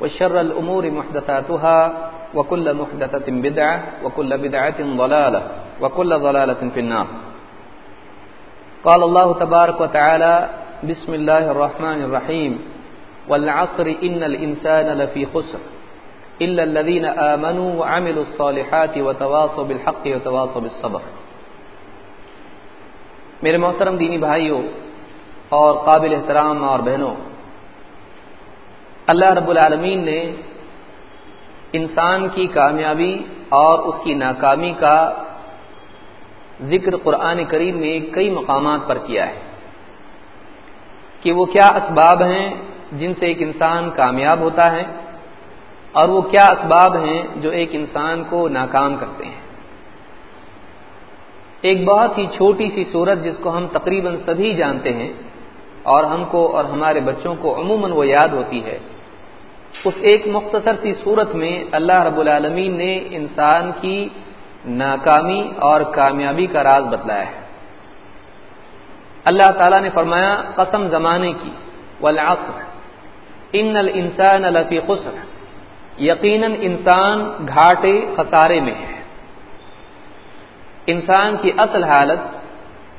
وشر الأمور محدثاتها وكل محدثة بدعة وكل بدعة ضلالة وكل ضلالة في النار. قال الله تبارك وتعالى بسم الله الرحمن الرحيم. والعصر إن الإنسان لفي خسر. إلا الذين آمنوا وعملوا الصالحات وتواصوا بالحق وتواصوا بالصبر. میرے محترم دینی بھائیوں اور قابل احترام اور بہنوں اللہ رب العالمین نے انسان کی کامیابی اور اس کی ناکامی کا ذکر قرآن کریم میں کئی مقامات پر کیا ہے کہ وہ کیا اسباب ہیں جن سے ایک انسان کامیاب ہوتا ہے اور وہ کیا اسباب ہیں جو ایک انسان کو ناکام کرتے ہیں ایک بہت ہی چھوٹی سی صورت جس کو ہم تقریباً سبھی جانتے ہیں اور ہم کو اور ہمارے بچوں کو عموماً وہ یاد ہوتی ہے اس ایک مختصر سی صورت میں اللہ رب العالمین نے انسان کی ناکامی اور کامیابی کا راز بتلایا ہے۔ اللہ تعالیٰ نے فرمایا، قسم زمانے کی، والعصر، ان الانسان لفی خسر، یقیناً انسان گھاٹے خسارے میں ہے۔ انسان کی اصل حالت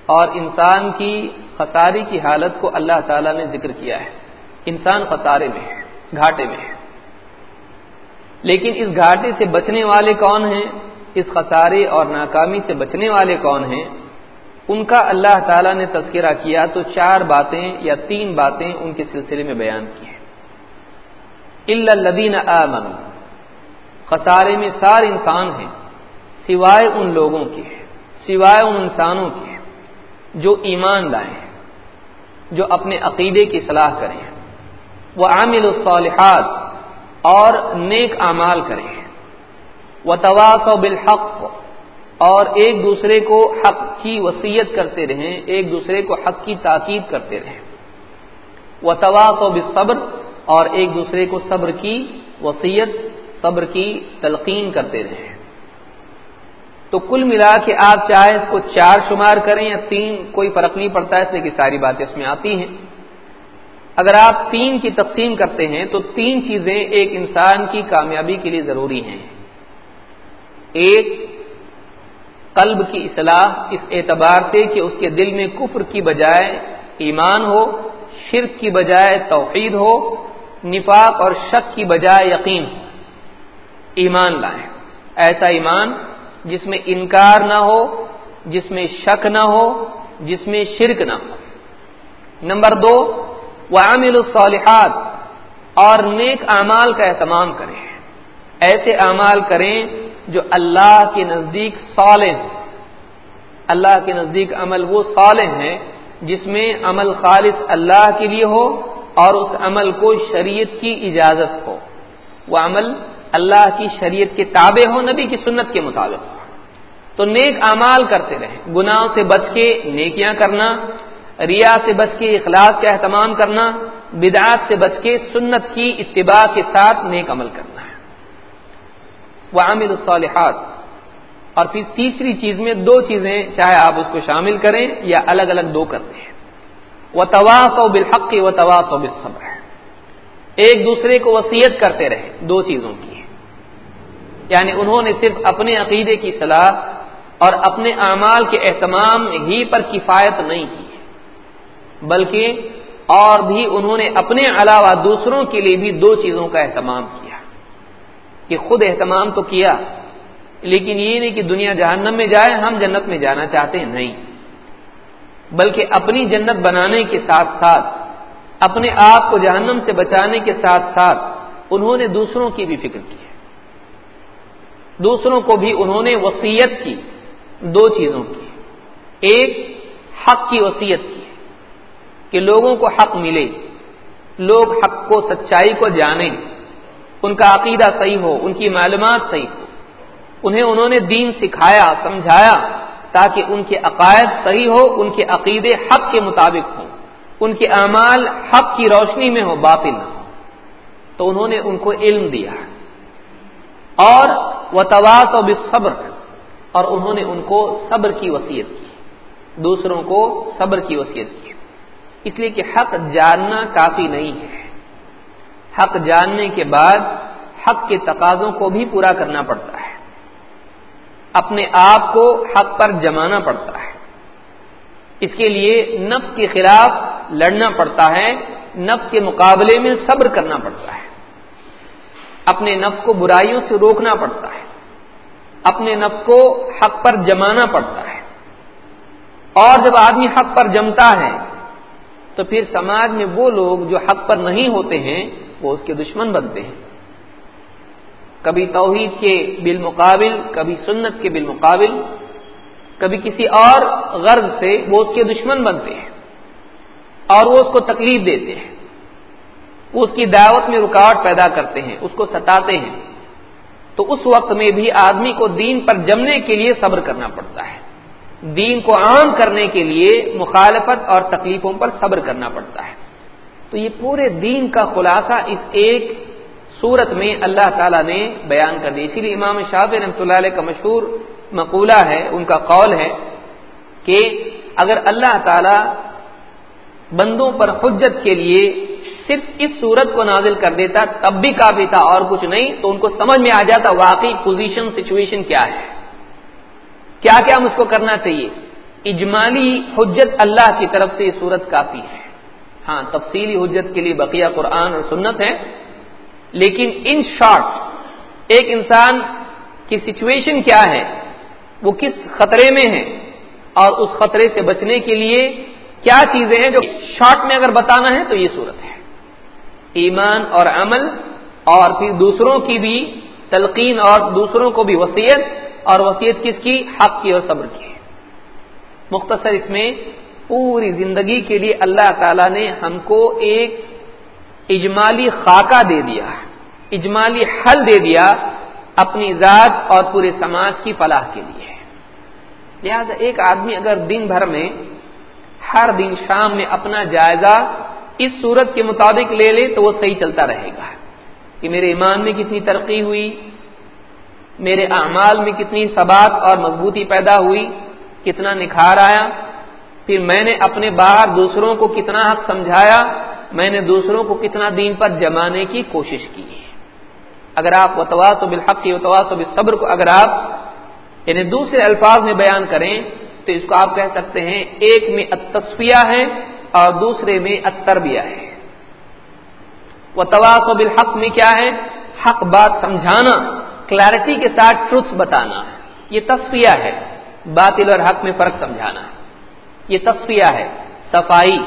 اور انسان کی خسارے کی حالت کو اللہ تعالیٰ نے ذکر کیا ہے۔ انسان خسارے میں ہے۔ گھاٹے میں۔ ہے لیکن اس گھاٹے سے بچنے والے کون ہیں؟ اس خسارے اور ناکامی سے بچنے والے کون ہیں؟ ان کا اللہ تعالیٰ نے تذکرہ کیا تو چار باتیں یا تین باتیں ان کے سلسلے میں بیان کی ہیں۔ الدین آمن خسارے میں سارے انسان ہیں، سوائے ان لوگوں کے، سوائے ان انسانوں کے جو ایمان لائیں جو اپنے عقیدے کی صلاح کریں وہ عامل الصالحات، اور نیک اعمال کریں۔ وہ تواق بالحق، اور ایک دوسرے کو حق کی وسیعت کرتے رہیں، ایک دوسرے کو حق کی تاکید کرتے رہیں۔ وہ تواق بالصبر، اور ایک دوسرے کو صبر کی وسیعت صبر کی تلقین کرتے رہیں۔ تو کل ملا کے آپ چاہے اس کو چار شمار کریں یا تین، کوئی فرق نہیں پڑتا ہے اس لیے کہ ساری باتیں اس میں آتی ہیں۔ اگر آپ تین کی تقسیم کرتے ہیں تو تین چیزیں ایک انسان کی کامیابی کے لیے ضروری ہیں۔ ایک، قلب کی اصلاح، اس اعتبار سے کہ اس کے دل میں کفر کی بجائے ایمان ہو، شرک کی بجائے توحید ہو، نفاق اور شک کی بجائے یقین، ایمان لائیں۔ ایسا ایمان جس میں انکار نہ ہو، جس میں شک نہ ہو، جس میں شرک نہ ہو۔ نمبر دو وہ عامل الصالحات، اور نیک اعمال کا اہتمام کریں۔ ایسے اعمال کریں جو اللہ کے نزدیک صالح اللہ کے نزدیک عمل وہ صالح ہے جس میں عمل خالص اللہ کے لیے ہو اور اس عمل کو شریعت کی اجازت ہو۔ وہ عمل اللہ کی شریعت کے تابع ہو، نبی کی سنت کے مطابق۔ ہو تو نیک اعمال کرتے رہیں، گناہوں سے بچ کے نیکیاں کرنا ریا سے بچ کے اخلاق کا اہتمام کرنا، بدعات سے بچ کے سنت کی اتباع کے ساتھ نیک عمل کرنا۔ ہے وہ عامل الصالحات۔ اور پھر تیسری چیز میں دو چیزیں چاہے آپ اس کو شامل کریں یا الگ الگ دو کرتے ہیں۔ وہ طواف و بالحق و طواف و بالصبر۔ ہے ایک دوسرے کو وسیعت کرتے رہے دو چیزوں کی۔ یعنی انہوں نے صرف اپنے عقیدے کی صلاح اور اپنے اعمال کے اہتمام ہی پر کفایت نہیں کی۔ بلکہ اور بھی انہوں نے اپنے علاوہ دوسروں کے لیے بھی دو چیزوں کا اہتمام کیا کہ خود اہتمام تو کیا، لیکن یہ نہیں کہ دنیا جہنم میں جائے، ہم جنت میں جانا چاہتے ہیں، نہیں۔ بلکہ اپنی جنت بنانے کے ساتھ ساتھ، اپنے آپ کو جہنم سے بچانے کے ساتھ ساتھ انہوں نے دوسروں کی بھی فکر کی دوسروں کو بھی انہوں نے وسیعت کی، دو چیزوں کی۔ ایک، حق کی وسیعت کی۔ کہ لوگوں کو حق ملے، لوگ حق کو، سچائی کو جانیں۔ ان کا عقیدہ صحیح ہو، ان کی معلومات صحیح ہو۔ انہیں انہوں نے دین سکھایا، سمجھایا تاکہ ان کے عقائد صحیح ہو، ان کے عقیدے حق کے مطابق ہوں۔ ان کے اعمال حق کی روشنی میں ہو باطل نہ ہو تو انہوں نے ان کو علم دیا۔ اور وہ تواس و صبر اور انہوں نے ان کو صبر کی وصیت کی۔ دوسروں کو صبر کی وصیت کی۔ اس لیے کہ حق جاننا کافی نہیں ہے۔ حق جاننے کے بعد حق کے تقاضوں کو بھی پورا کرنا پڑتا ہے۔ اپنے آپ کو حق پر جمانا پڑتا ہے۔ اس کے لیے نفس کے خلاف لڑنا پڑتا ہے۔ نفس کے مقابلے میں صبر کرنا پڑتا ہے۔ اپنے نفس کو برائیوں سے روکنا پڑتا ہے۔ اپنے نفس کو حق پر جمانا پڑتا ہے۔ اور جب آدمی حق پر جمتا ہے تو پھر سماج میں وہ لوگ جو حق پر نہیں ہوتے ہیں، وہ اس کے دشمن بنتے ہیں۔ کبھی توحید کے بالمقابل، کبھی سنت کے بالمقابل، کبھی کسی اور غرض سے وہ اس کے دشمن بنتے ہیں اور وہ اس کو تکلیف دیتے ہیں۔ وہ اس کی دعوت میں رکاوٹ پیدا کرتے ہیں، اس کو ستاتے ہیں۔ تو اس وقت میں بھی آدمی کو دین پر جمنے کے لیے صبر کرنا پڑتا ہے۔ دین کو عام کرنے کے لیے مخالفت اور تکلیفوں پر صبر کرنا پڑتا ہے۔ تو یہ پورے دین کا خلاصہ اس ایک صورت میں اللہ تعالیٰ نے بیان کر دی۔ اسی لیے امام شاف رحمۃ اللہ علیہ کا مشہور مقولہ ہے، ان کا قول ہے کہ اگر اللہ تعالی بندوں پر حجت کے لیے صرف اس صورت کو نازل کر دیتا، تب بھی کافی تھا اور کچھ نہیں، تو ان کو سمجھ میں آ جاتا واقعی پوزیشن سچویشن کیا ہے۔ کیا کیا مجھ کو کرنا چاہیے؟ اجمالی حجت اللہ کی طرف سے یہ صورت کافی ہے۔ ہاں تفصیلی حجت کے لیے بقیہ قرآن اور سنت ہے لیکن ان شارٹ ایک انسان کی سچویشن کیا ہے؟ وہ کس خطرے میں ہے؟ اور اس خطرے سے بچنے کے لیے کیا چیزیں ہیں جو شارٹ میں اگر بتانا ہے تو یہ صورت ہے۔ ایمان اور عمل اور پھر دوسروں کی بھی تلقین اور دوسروں کو بھی وسیعت اور وسیعت کس کی؟ حق کی اور صبر کی۔ مختصر اس میں پوری زندگی کے لیے اللہ تعالی نے ہم کو ایک اجمالی خاکہ دے دیا، اجمالی حل دے دیا اپنی ذات اور پورے سماج کی فلاح کے لیے۔ لہذا ایک آدمی اگر دن بھر میں ہر دن شام میں اپنا جائزہ اس صورت کے مطابق لے لے تو وہ صحیح چلتا رہے گا کہ میرے ایمان میں کتنی ترقی ہوئی میرے اعمال میں کتنی ثبات اور مضبوطی پیدا ہوئی، کتنا نکھار آیا، پھر میں نے اپنے باہر دوسروں کو کتنا حق سمجھایا، میں نے دوسروں کو کتنا دین پر جمانے کی کوشش کی۔ ہے اگر آپ وتواس و بالحق کی وتواس و بالصبر کو، اگر آپ یعنی دوسرے الفاظ میں بیان کریں، تو اس کو آپ کہہ سکتے ہیں، ایک میں تصفیہ ہے اور دوسرے میں اتربیہ ہے۔ وہ تواس و بالحق میں کیا ہے؟ حق بات سمجھانا۔ کلیرٹی کے ساتھ ٹروتھ بتانا. یہ تصفیہ ہے. باطل اور حق میں فرق سمجھانا. یہ تصفیہ ہے. صفائی.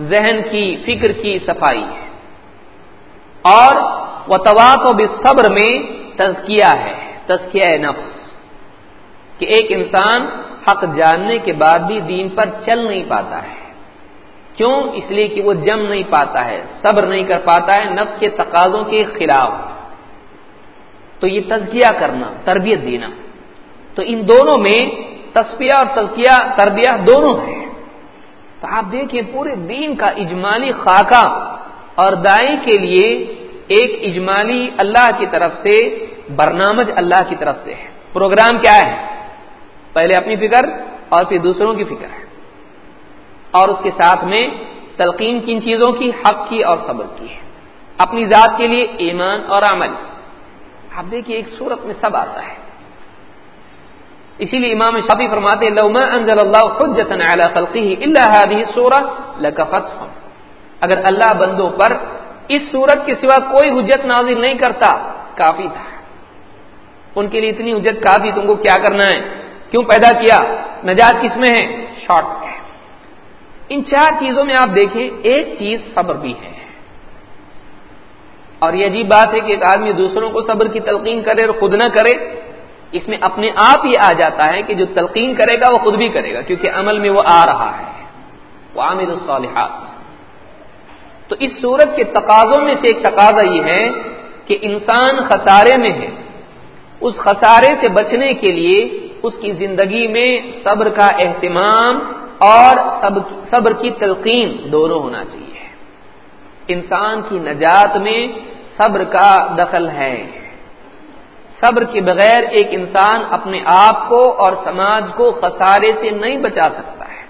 ذہن کی، فکر کی صفائی. ہے اور وہ و صبر میں تزکیہ ہے. تزکیہ نفس. کہ ایک انسان حق جاننے کے بعد بھی دین پر چل نہیں پاتا ہے. کیوں؟ اس لیے کہ وہ جم نہیں پاتا ہے، صبر نہیں کر پاتا ہے، نفس کے تقاضوں کے خلاف. تو یہ تزکیہ کرنا، تربیت دینا۔ تو ان دونوں میں تصفیہ اور تزکیہ، تربیہ دونوں ہیں۔ تو آپ دیکھیں پورے دین کا اجمالی خاکہ اور دائیں کے لیے ایک اجمالی اللہ کی طرف سے برنامج اللہ کی طرف سے ہے۔ پروگرام کیا ہے؟ پہلے اپنی فکر اور پھر دوسروں کی فکر ہے۔ اور اس کے ساتھ میں تلقین کن چیزوں کی، حق کی اور صبر کی ہے۔ اپنی ذات کے لیے ایمان اور عمل۔ آپ دیکھیے ایک صورت میں سب آتا ہے۔ اسی لیے امام شافی فرماتے لوما انزل اللہ حجتا علی خلقه الا هذه السوره لكفتهم اگر اللہ بندوں پر اس صورت کے سوا کوئی حجت نازل نہیں کرتا، کافی تھا۔ ان کے لیے اتنی حجت کافی، تم کو کیا کرنا ہے؟ کیوں پیدا کیا؟ نجات کس میں ہے؟ شارٹ ہے ان چار چیزوں میں آپ دیکھیں، ایک چیز صبر بھی ہے۔ اور یہ عجیب بات ہے کہ ایک آدمی دوسروں کو صبر کی تلقین کرے اور خود نہ کرے، اس میں اپنے آپ ہی آ جاتا ہے کہ جو تلقین کرے گا وہ خود بھی کرے گا، کیونکہ عمل میں وہ آ رہا ہے۔ وہ عامر الصالحات۔ تو اس صورت کے تقاضوں میں سے ایک تقاضا یہ ہے کہ انسان خسارے میں ہے۔ اس خسارے سے بچنے کے لیے اس کی زندگی میں صبر کا اہتمام اور صبر کی تلقین دونوں ہونا چاہیے۔ انسان کی نجات میں صبر کا دخل ہے۔ صبر کے بغیر ایک انسان اپنے آپ کو اور سماج کو خسارے سے نہیں بچا سکتا ہے۔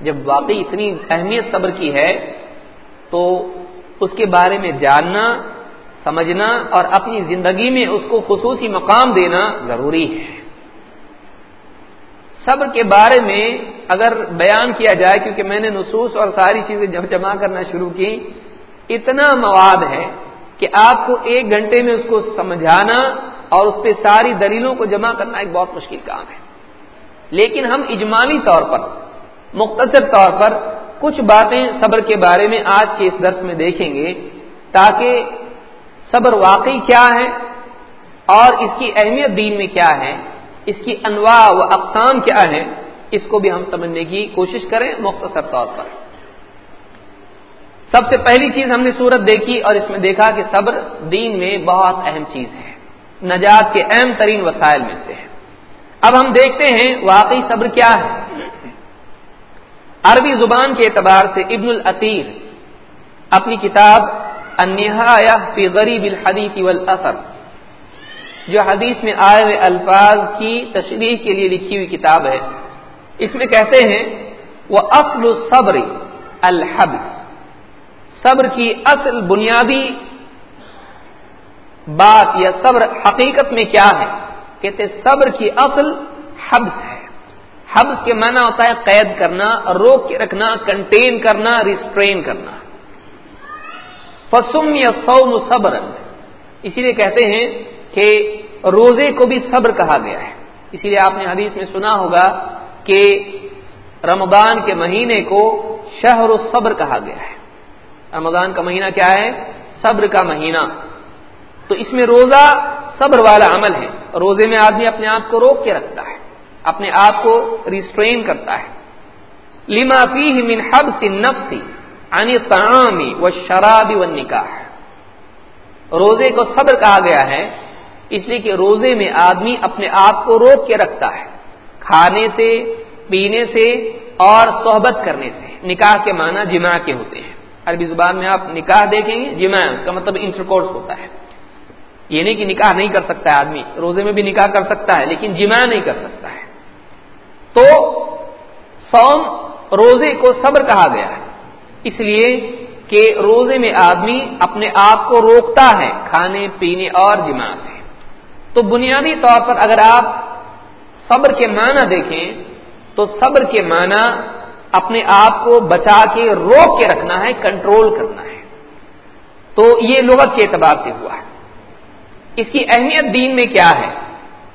جب واقعی اتنی اہمیت صبر کی ہے، تو اس کے بارے میں جاننا، سمجھنا اور اپنی زندگی میں اس کو خصوصی مقام دینا ضروری ہے۔ صبر کے بارے میں اگر بیان کیا جائے، کیونکہ میں نے نصوص اور ساری چیزیں جب جمع کرنا شروع کی اتنا مواد ہے کہ آپ کو ایک گھنٹے میں اس کو سمجھانا اور اس پہ ساری دلیلوں کو جمع کرنا ایک بہت مشکل کام ہے۔ لیکن ہم اجمالی طور پر، مختصر طور پر کچھ باتیں صبر کے بارے میں آج کے اس درس میں دیکھیں گے تاکہ صبر واقعی کیا ہے اور اس کی اہمیت دین میں کیا ہے، اس کی انواع و اقسام کیا ہے اس کو بھی ہم سمجھنے کی کوشش کریں مختصر طور پر۔ سب سے پہلی چیز ہم نے صورت دیکھی اور اس میں دیکھا کہ صبر دین میں بہت اہم چیز ہے۔ نجات کے اہم ترین وسائل میں سے ہے۔ اب ہم دیکھتے ہیں واقعی صبر کیا ہے۔ عربی زبان کے اعتبار سے ابن العطیر اپنی کتاب فی غریب الحدیث والاثر جو حدیث میں آئے ہوئے الفاظ کی تشریح کے لیے لکھی ہوئی کتاب ہے۔ اس میں کہتے ہیں وہ اصل صبر الحبس صبر کی اصل بنیادی بات یا صبر حقیقت میں کیا ہے؟ کہتے صبر کی اصل حبس ہے۔ حبس کے معنی ہوتا ہے قید کرنا، روک کے رکھنا کنٹین کرنا ریسٹرین کرنا۔ فسم یا سوم صبر اسی لیے کہتے ہیں کہ روزے کو بھی صبر کہا گیا ہے۔ اسی لیے آپ نے حدیث میں سنا ہوگا کہ رمضان کے مہینے کو شہر صبر کہا گیا ہے۔ رمضان کا مہینہ کیا ہے؟ صبر کا مہینہ۔ تو اس میں روزہ صبر والا عمل ہے۔ روزے میں آدمی اپنے آپ کو روک کے رکھتا ہے۔ اپنے آپ کو ریسٹرین کرتا ہے۔ لما من حبس النفس عن الطعام والشراب والنکاح۔ روزے کو صبر کہا گیا ہے، اس لیے کہ روزے میں آدمی اپنے آپ کو روک کے رکھتا ہے۔ کھانے سے، پینے سے اور صحبت کرنے سے۔ نکاح کے معنی جمع کے ہوتے ہیں۔ عربی زبان میں آپ نکاح دیکھیں گے؟ جی جمع اس کا مطلب انٹرکورس ہوتا ہے۔ یہ نہیں کہ نکاح نہیں کر سکتا ہے آدمی، روزے میں بھی نکاح کر سکتا ہے، لیکن جی جمع نہیں کر سکتا ہے۔ تو سوم روزے کو صبر کہا گیا ہے۔ اس لیے کہ روزے میں آدمی اپنے آپ کو روکتا ہے، کھانے، پینے اور جی جمع سے۔ تو بنیادی طور پر اگر آپ صبر کے معنی دیکھیں، تو صبر کے معنی اپنے آپ کو بچا کے روک کے رکھنا ہے کنٹرول کرنا ہے۔ تو یہ لغت کے اعتبار سے ہوا ہے۔ اس کی اہمیت دین میں کیا ہے؟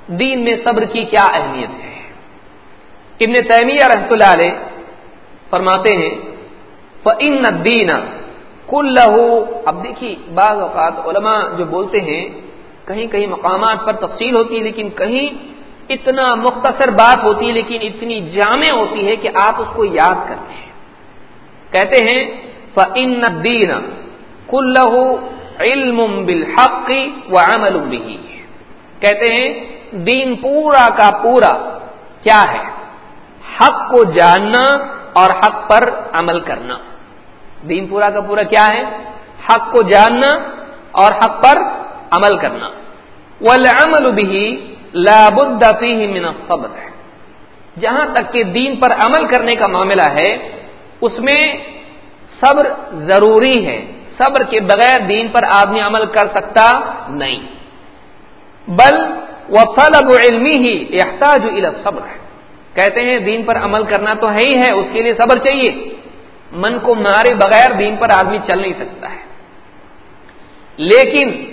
دین میں صبر کی کیا اہمیت ہے؟ ابن تیمیہ رحمۃ اللہ علیہ فرماتے ہیں ان دین کل لہو اب دیکھیے، بعض اوقات علماء جو بولتے ہیں، کہیں کہیں مقامات پر تفصیل ہوتی ہے، لیکن کہیں اتنا مختصر بات ہوتی ہے، لیکن اتنی جامع ہوتی ہے کہ آپ اس کو یاد کرتے ہیں۔ کہتے ہیں فن دین کل علم بالحق و عمل کہتے ہیں، دین پورا کا پورا کیا ہے؟ حق کو جاننا اور حق پر عمل کرنا۔ دین پورا کا پورا کیا ہے؟ حق کو جاننا اور حق پر عمل کرنا۔ والعمل به لا بد فيه من الصبر۔ جہاں تک کہ دین پر عمل کرنے کا معاملہ ہے، اس میں صبر ضروری ہے۔ صبر کے بغیر دین پر آدمی عمل کر سکتا نہیں۔ بل و طلب علمی ہی احتاج الى صبر ہے کہتے ہیں، دین پر عمل کرنا تو ہے ہی ہے، اس کے لیے صبر چاہیے۔ من کو مارے بغیر دین پر آدمی چل نہیں سکتا ہے۔ لیکن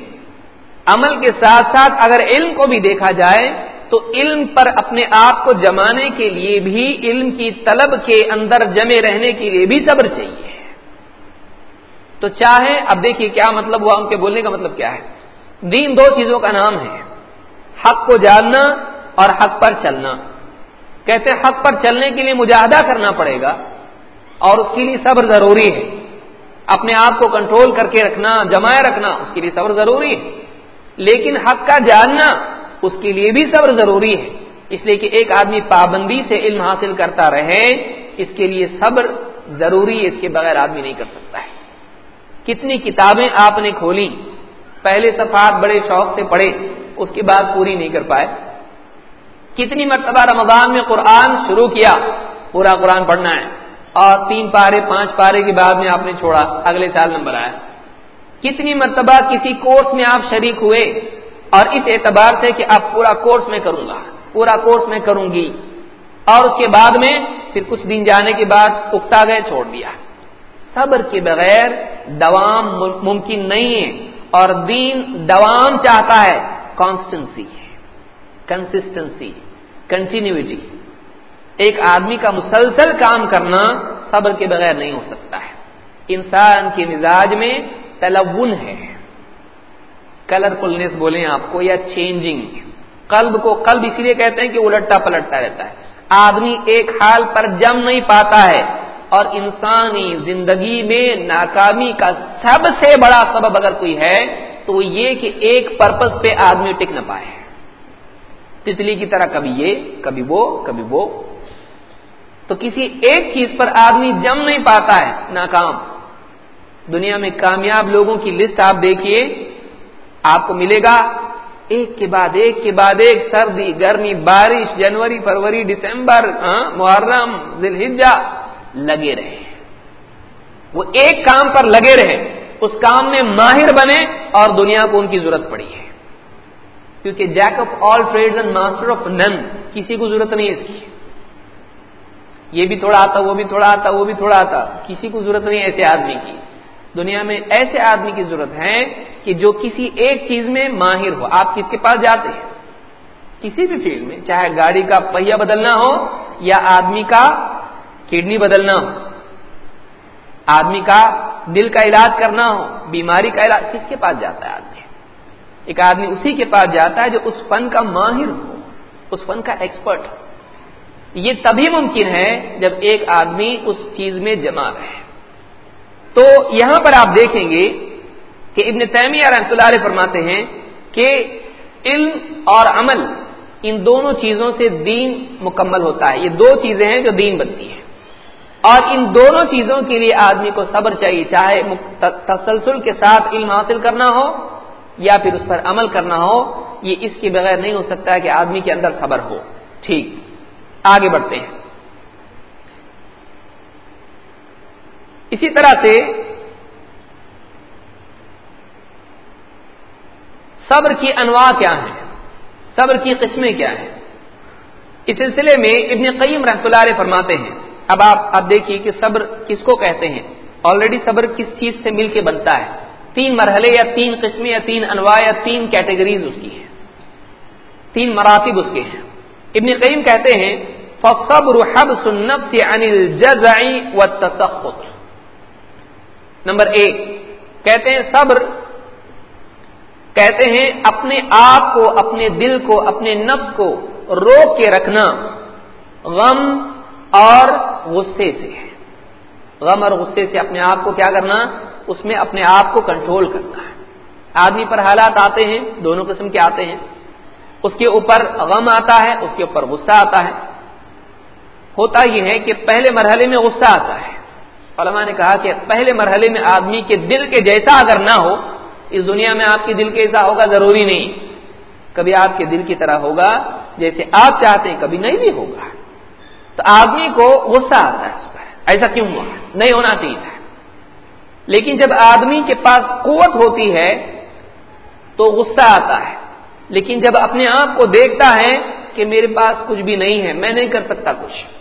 عمل کے ساتھ ساتھ اگر علم کو بھی دیکھا جائے تو علم پر اپنے آپ کو جمانے کے لیے بھی علم کی طلب کے اندر جمے رہنے کے لیے بھی صبر چاہیے۔ تو چاہے، اب دیکھیے کیا مطلب ہوا، ان کے بولنے کا مطلب کیا ہے؟ دین دو چیزوں کا نام ہے، حق کو جاننا اور حق پر چلنا۔ کہتے حق پر چلنے کے لیے مجاہدہ کرنا پڑے گا اور اس کے لیے صبر ضروری ہے۔ اپنے آپ کو کنٹرول کر کے رکھنا، جمائے رکھنا، اس کے لیے صبر ضروری ہے۔ لیکن حق کا جاننا اس کے لیے بھی صبر ضروری ہے۔ اس لیے کہ ایک آدمی پابندی سے علم حاصل کرتا رہے، اس کے لیے صبر ضروری ہے، اس کے بغیر آدمی نہیں کر سکتا ہے۔ کتنی کتابیں آپ نے کھولی، پہلے صفحات بڑے شوق سے پڑھے، اس کے بعد پوری نہیں کر پائے۔ کتنی مرتبہ رمضان میں قرآن شروع کیا، پورا قرآن پڑھنا ہے۔ اور تین پارے، پانچ پارے کے بعد میں آپ نے چھوڑا، اگلے سال نمبر آیا۔ کتنی مرتبہ کسی کورس میں آپ شریک ہوئے اور اس اعتبار سے کہ اب پورا کورس میں کروں گا، پورا کورس میں کروں گی۔ اور اس کے بعد میں پھر کچھ دن جانے کے بعد اکتا گئے، چھوڑ دیا۔ صبر کے بغیر دوام ممکن نہیں ہے اور دین دوام چاہتا ہے۔ کانسٹنسی کنسسٹنسی کنٹینیوٹی ایک آدمی کا مسلسل کام کرنا صبر کے بغیر نہیں ہو سکتا ہے۔ انسان کے مزاج میں تلون ہے۔ کلرفلنس بولیں آپ کو یا چینجنگ قلب کو قلب اسی لیے کہتے ہیں کہ الٹا پلٹتا رہتا ہے۔ آدمی ایک حال پر جم نہیں پاتا ہے اور انسانی زندگی میں ناکامی کا سب سے بڑا سبب اگر کوئی ہے تو وہ یہ کہ ایک پرپز پہ آدمی ٹک نہ پائے۔ تتلی کی طرح کبھی یہ، کبھی وہ کبھی وہ۔ تو کسی ایک چیز پر آدمی جم نہیں پاتا ہے، ناکام۔ دنیا میں کامیاب لوگوں کی لسٹ آپ دیکھیے آپ کو ملے گا۔ ایک کے بعد ایک کے بعد ایک سردی گرمی بارش جنوری فروری دسمبر ہاں، محرم ذلحجہ لگے رہے۔ وہ ایک کام پر لگے رہے۔ اس کام میں ماہر بنے اور دنیا کو ان کی ضرورت پڑی ہے۔ کیونکہ jack of all trade and master of none کسی کو ضرورت نہیں اس کی۔ یہ بھی تھوڑا آتا وہ بھی تھوڑا آتا وہ بھی تھوڑا آتا کسی کو ضرورت نہیں ایسے آدمی کی۔ دنیا میں ایسے آدمی کی ضرورت ہے کہ جو کسی ایک چیز میں ماہر ہو۔ آپ کس کے پاس جاتے ہیں؟ کسی بھی فیلڈ میں، چاہے گاڑی کا پہیا بدلنا ہو یا آدمی کا کڈنی بدلنا ہو۔ آدمی کا دل کا علاج کرنا ہو، بیماری کا علاج، کس کے پاس جاتا ہے آدمی؟ ایک آدمی اسی کے پاس جاتا ہے جو اس فن کا ماہر ہو، اس فن کا ایکسپرٹ ہو۔ یہ تبھی ممکن ہے جب ایک آدمی اس چیز میں جمع رہے۔ تو یہاں پر آپ دیکھیں گے کہ ابن تیمیہ رحمۃ اللہ علیہ فرماتے ہیں کہ علم اور عمل ان دونوں چیزوں سے دین مکمل ہوتا ہے۔ یہ دو چیزیں ہیں جو دین بنتی ہیں۔ اور ان دونوں چیزوں کے لیے آدمی کو صبر چاہیے، چاہے تسلسل کے ساتھ علم حاصل کرنا ہو یا پھر اس پر عمل کرنا ہو، یہ اس کے بغیر نہیں ہو سکتا کہ آدمی کے اندر صبر ہو۔ ٹھیک۔ آگے بڑھتے ہیں۔ اسی طرح سے صبر کی انواع کیا ہیں؟ صبر کی قسمیں کیا ہیں؟ اس سلسلے میں ابن قیم رحمۃ اللہ علیہ فرماتے ہیں۔ اب آپ اب دیکھیے کہ صبر کس کو کہتے ہیں؟ آلریڈی صبر کس چیز سے مل کے بنتا ہے؟ تین مرحلے یا تین قسمیں یا تین انواع یا تین کیٹیگریز اس کی ہیں۔ تین مراتب اس کے ہیں۔ ابن قیم کہتے ہیں فصبر حبس النفس عن الجزع والتسخط۔ نمبر ایک، کہتے ہیں صبر، کہتے ہیں اپنے آپ کو، اپنے دل کو، اپنے نفس کو روک کے رکھنا۔ غم اور غصے سے، غم اور غصے سے اپنے آپ کو کیا کرنا؟ اس میں اپنے آپ کو کنٹرول کرنا۔ ہے آدمی پر حالات آتے ہیں، دونوں قسم کے آتے ہیں۔ اس کے اوپر غم آتا ہے، اس کے اوپر غصہ آتا ہے۔ ہوتا یہ ہے کہ پہلے مرحلے میں غصہ آتا ہے۔ علماء نے کہا کہ پہلے مرحلے میں آدمی کے دل کے جیسا اگر نہ ہو، اس دنیا میں آپ کے دل کے جیسا ہوگا، ضروری نہیں۔ کبھی آپ کے دل کی طرح ہوگا، جیسے آپ چاہتے ہیں، کبھی نہیں بھی ہوگا۔ تو آدمی کو غصہ آتا ہے اس پر۔ ایسا کیوں ہوا؟ نہیں ہونا چاہیے۔ تھا لیکن جب آدمی کے پاس قوت ہوتی ہے، تو غصہ آتا ہے۔ لیکن جب اپنے آپ کو دیکھتا ہے کہ میرے پاس کچھ بھی نہیں ہے، میں نہیں کر سکتا کچھ۔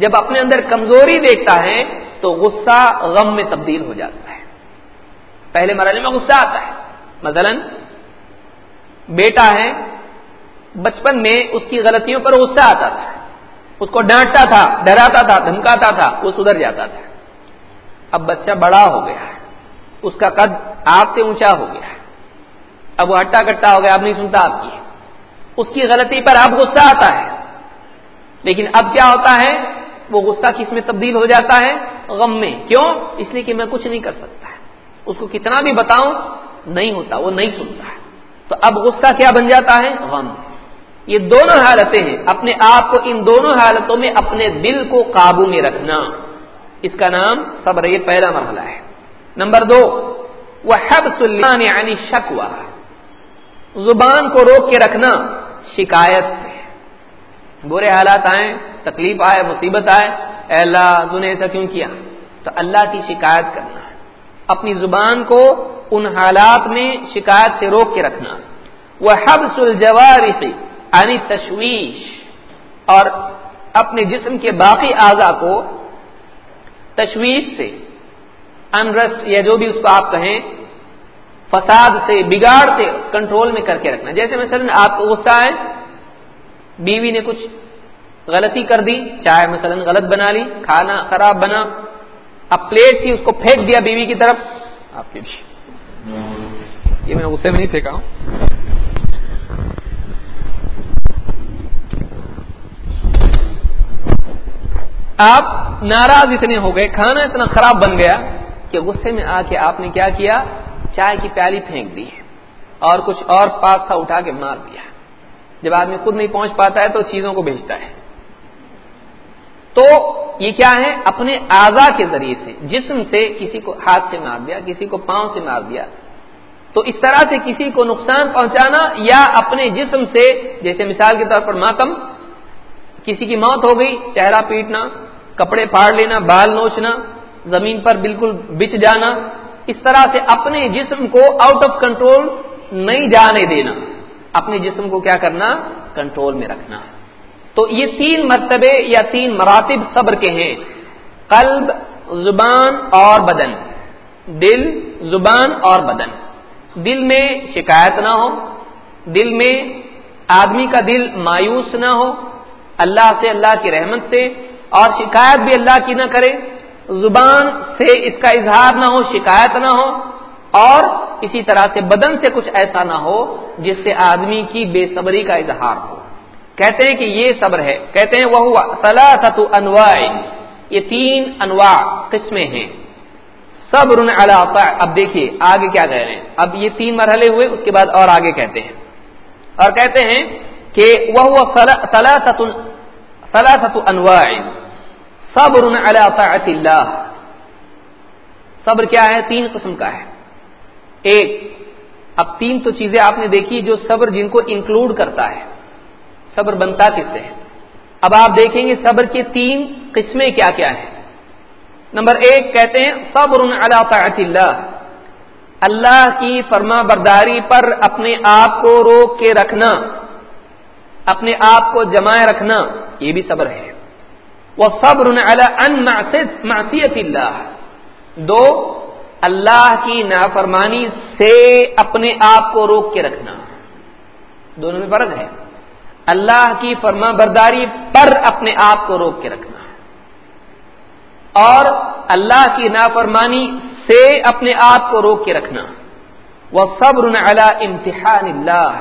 جب اپنے اندر کمزوری دیکھتا ہے تو غصہ غم میں تبدیل ہو جاتا ہے۔ پہلے مرحلے میں غصہ آتا ہے۔ مثلا، بیٹا ہے، بچپن میں اس کی غلطیوں پر غصہ آتا تھا۔ اس کو ڈانٹتا تھا، ڈراتا تھا، دھمکاتا تھا، وہ سدھر جاتا تھا۔ اب بچہ بڑا ہو گیا ہے۔ اس کا قد آپ سے اونچا ہو گیا ہے۔ اب وہ ہٹا کٹا ہو گیا اب نہیں سنتا آپ کی۔ اس کی غلطی پر اب غصہ آتا ہے۔ لیکن اب کیا ہوتا ہے؟ وہ غصہ کس میں تبدیل ہو جاتا ہے؟ غم میں۔ کیوں؟ اس لیے کہ میں کچھ نہیں کر سکتا اس کو کتنا بھی بتاؤں، نہیں ہوتا، وہ نہیں سنتا ہے۔ تو اب غصہ کیا بن جاتا ہے؟ غم۔ یہ دونوں حالتیں ہیں۔ اپنے آپ کو ان دونوں حالتوں میں اپنے دل کو قابو میں رکھنا۔ اس کا نام صبر، یہ پہلا مرحلہ ہے۔ نمبر دو وہ حب سلمان یعنی شکوا زبان کو روک کے رکھنا شکایت سے برے حالات آئے تکلیف آئے، مصیبت آئے، اے اللہ تو نے ایسا کیوں کیا؟ تو اللہ کی شکایت کرنا اپنی زبان کو ان حالات میں شکایت سے روک کے رکھنا۔ وہ حب سلجوارفی یعنی تشویش اور اپنے جسم کے باقی اعضا کو تشویش سے انرس یا جو بھی اس کو آپ کہیں، فساد سے، بگاڑ سے کنٹرول میں کر کے رکھنا۔ جیسے مثلا آپ کو غصہ ہے بیوی نے کچھ غلطی کر دی، چائے مثلا غلط بنا لی، کھانا خراب بنا، اب پلیٹ تھی، اس کو پھینک دیا بیوی کی طرف۔ آپ کے یہ میں غصے میں نہیں پھینکا ہوں۔ آپ ناراض اتنے ہو گئے، کھانا اتنا خراب بن گیا کہ غصے میں آ کے آپ نے کیا کیا؟ چائے کی پیالی پھینک دی اور کچھ اور پاس تھا اٹھا کے مار دیا۔ جب آدمی خود نہیں پہنچ پاتا ہے تو چیزوں کو بھیجتا ہے۔ تو یہ کیا ہے؟ اپنے اعضا کے ذریعے سے، جسم سے کسی کو ہاتھ سے مار دیا، کسی کو پاؤں سے مار دیا۔ تو اس طرح سے کسی کو نقصان پہنچانا یا اپنے جسم سے، جیسے مثال کے طور پر ماتم، کسی کی موت ہو گئی، چہرہ پیٹنا، کپڑے پھاڑ لینا، بال نوچنا، زمین پر بالکل بچ جانا، اس طرح سے اپنے جسم کو آؤٹ آف کنٹرول نہیں جانے دینا۔ اپنے جسم کو کیا کرنا؟ کنٹرول میں رکھنا۔ تو یہ تین مرتبے یا تین مراتب صبر کے ہیں۔ قلب، زبان اور بدن۔ دل، زبان اور بدن۔ دل میں شکایت نہ ہو۔ دل میں آدمی کا دل مایوس نہ ہو۔ اللہ سے اللہ کی رحمت سے۔ اور شکایت بھی اللہ کی نہ کرے۔ زبان سے اس کا اظہار نہ ہو، شکایت نہ ہو۔ اور اسی طرح سے بدن سے کچھ ایسا نہ ہو جس سے آدمی کی بے صبری کا اظہار ہو۔ کہتے ہیں کہ یہ صبر ہے۔ کہتے ہیں وہ انواع۔ یہ تین انواع قسمیں ہیں۔ صبر اب دیکھیے آگے کیا کہہ رہے ہیں۔ اب یہ تین مرحلے ہوئے، اس کے بعد اور آگے کہتے ہیں۔ اور کہتے ہیں کہ وہ انواع۔ صبر اللہ۔ صبر کیا ہے؟ تین قسم کا ہے۔ ایک، اب تین تو چیزیں آپ نے دیکھی جو صبر جن کو انکلوڈ کرتا ہے، صبر بنتا کس سے اب آپ دیکھیں گے صبر کی تین قسمیں کیا کیا ہیں۔ نمبر ایک کہتے ہیں صبر طاعت اللہ۔ اللہ کی فرما برداری پر اپنے آپ کو روک کے رکھنا، اپنے آپ کو جمائے رکھنا، یہ بھی صبر ہے۔ وہ صبر معصیت اللہ۔ دو اللہ کی نافرمانی سے اپنے آپ کو روک کے رکھنا۔ دونوں میں فرق ہے۔ اللہ کی فرما برداری پر اپنے آپ کو روک کے رکھنا۔ اور اللہ کی نافرمانی سے اپنے آپ کو روک کے رکھنا۔ وہ صبر امتحان اللہ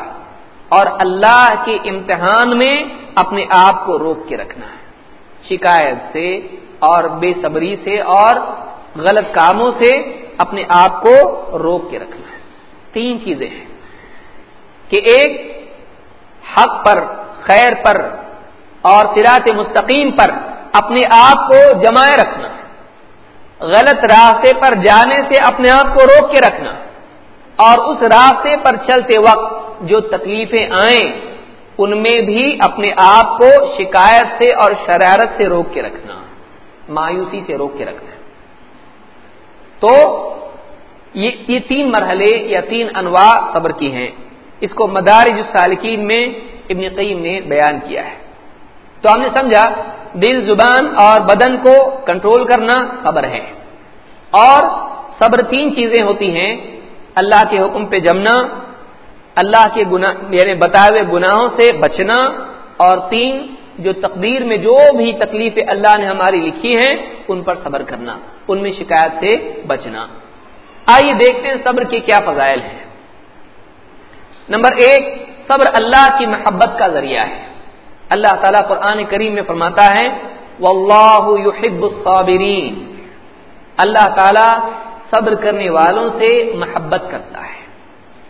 اور اللہ کے امتحان میں اپنے آپ کو روک کے رکھنا۔ ہے شکایت سے اور بے صبری سے اور غلط کاموں سے اپنے آپ کو روک کے رکھنا ہے۔ تین چیزیں ہیں کہ ایک، حق پر، خیر پر اور سراط مستقیم پر اپنے آپ کو جمائے رکھنا غلط راستے پر جانے سے اپنے آپ کو روک کے رکھنا اور اس راستے پر چلتے وقت جو تکلیفیں آئیں، ان میں بھی اپنے آپ کو شکایت سے اور شرارت سے روک کے رکھنا، مایوسی سے روک کے رکھنا تو یہ یہ تین مرحلے یا تین انواع صبر کی ہیں۔ اس کو مدارج السالکین میں ابن قیم نے بیان کیا ہے۔ تو ہم نے سمجھا، دل، زبان اور بدن کو کنٹرول کرنا صبر ہے۔ اور صبر تین چیزیں ہوتی ہیں، اللہ کے حکم پہ جمنا، اللہ کے گنا یعنی بتائے ہوئے گناہوں سے بچنا، اور تین، جو تقدیر میں جو بھی تکلیفیں اللہ نے ہماری لکھی ہیں ان پر صبر کرنا، ان میں شکایت سے بچنا۔ آئیے دیکھتے ہیں صبر کے کیا فضائل ہیں۔ نمبر ایک، صبر اللہ کی محبت کا ذریعہ ہے۔ اللہ تعالیٰ قرآن کریم میں فرماتا ہے، واللہ يحب الصابرین اللہ تعالی صبر کرنے والوں سے محبت کرتا ہے۔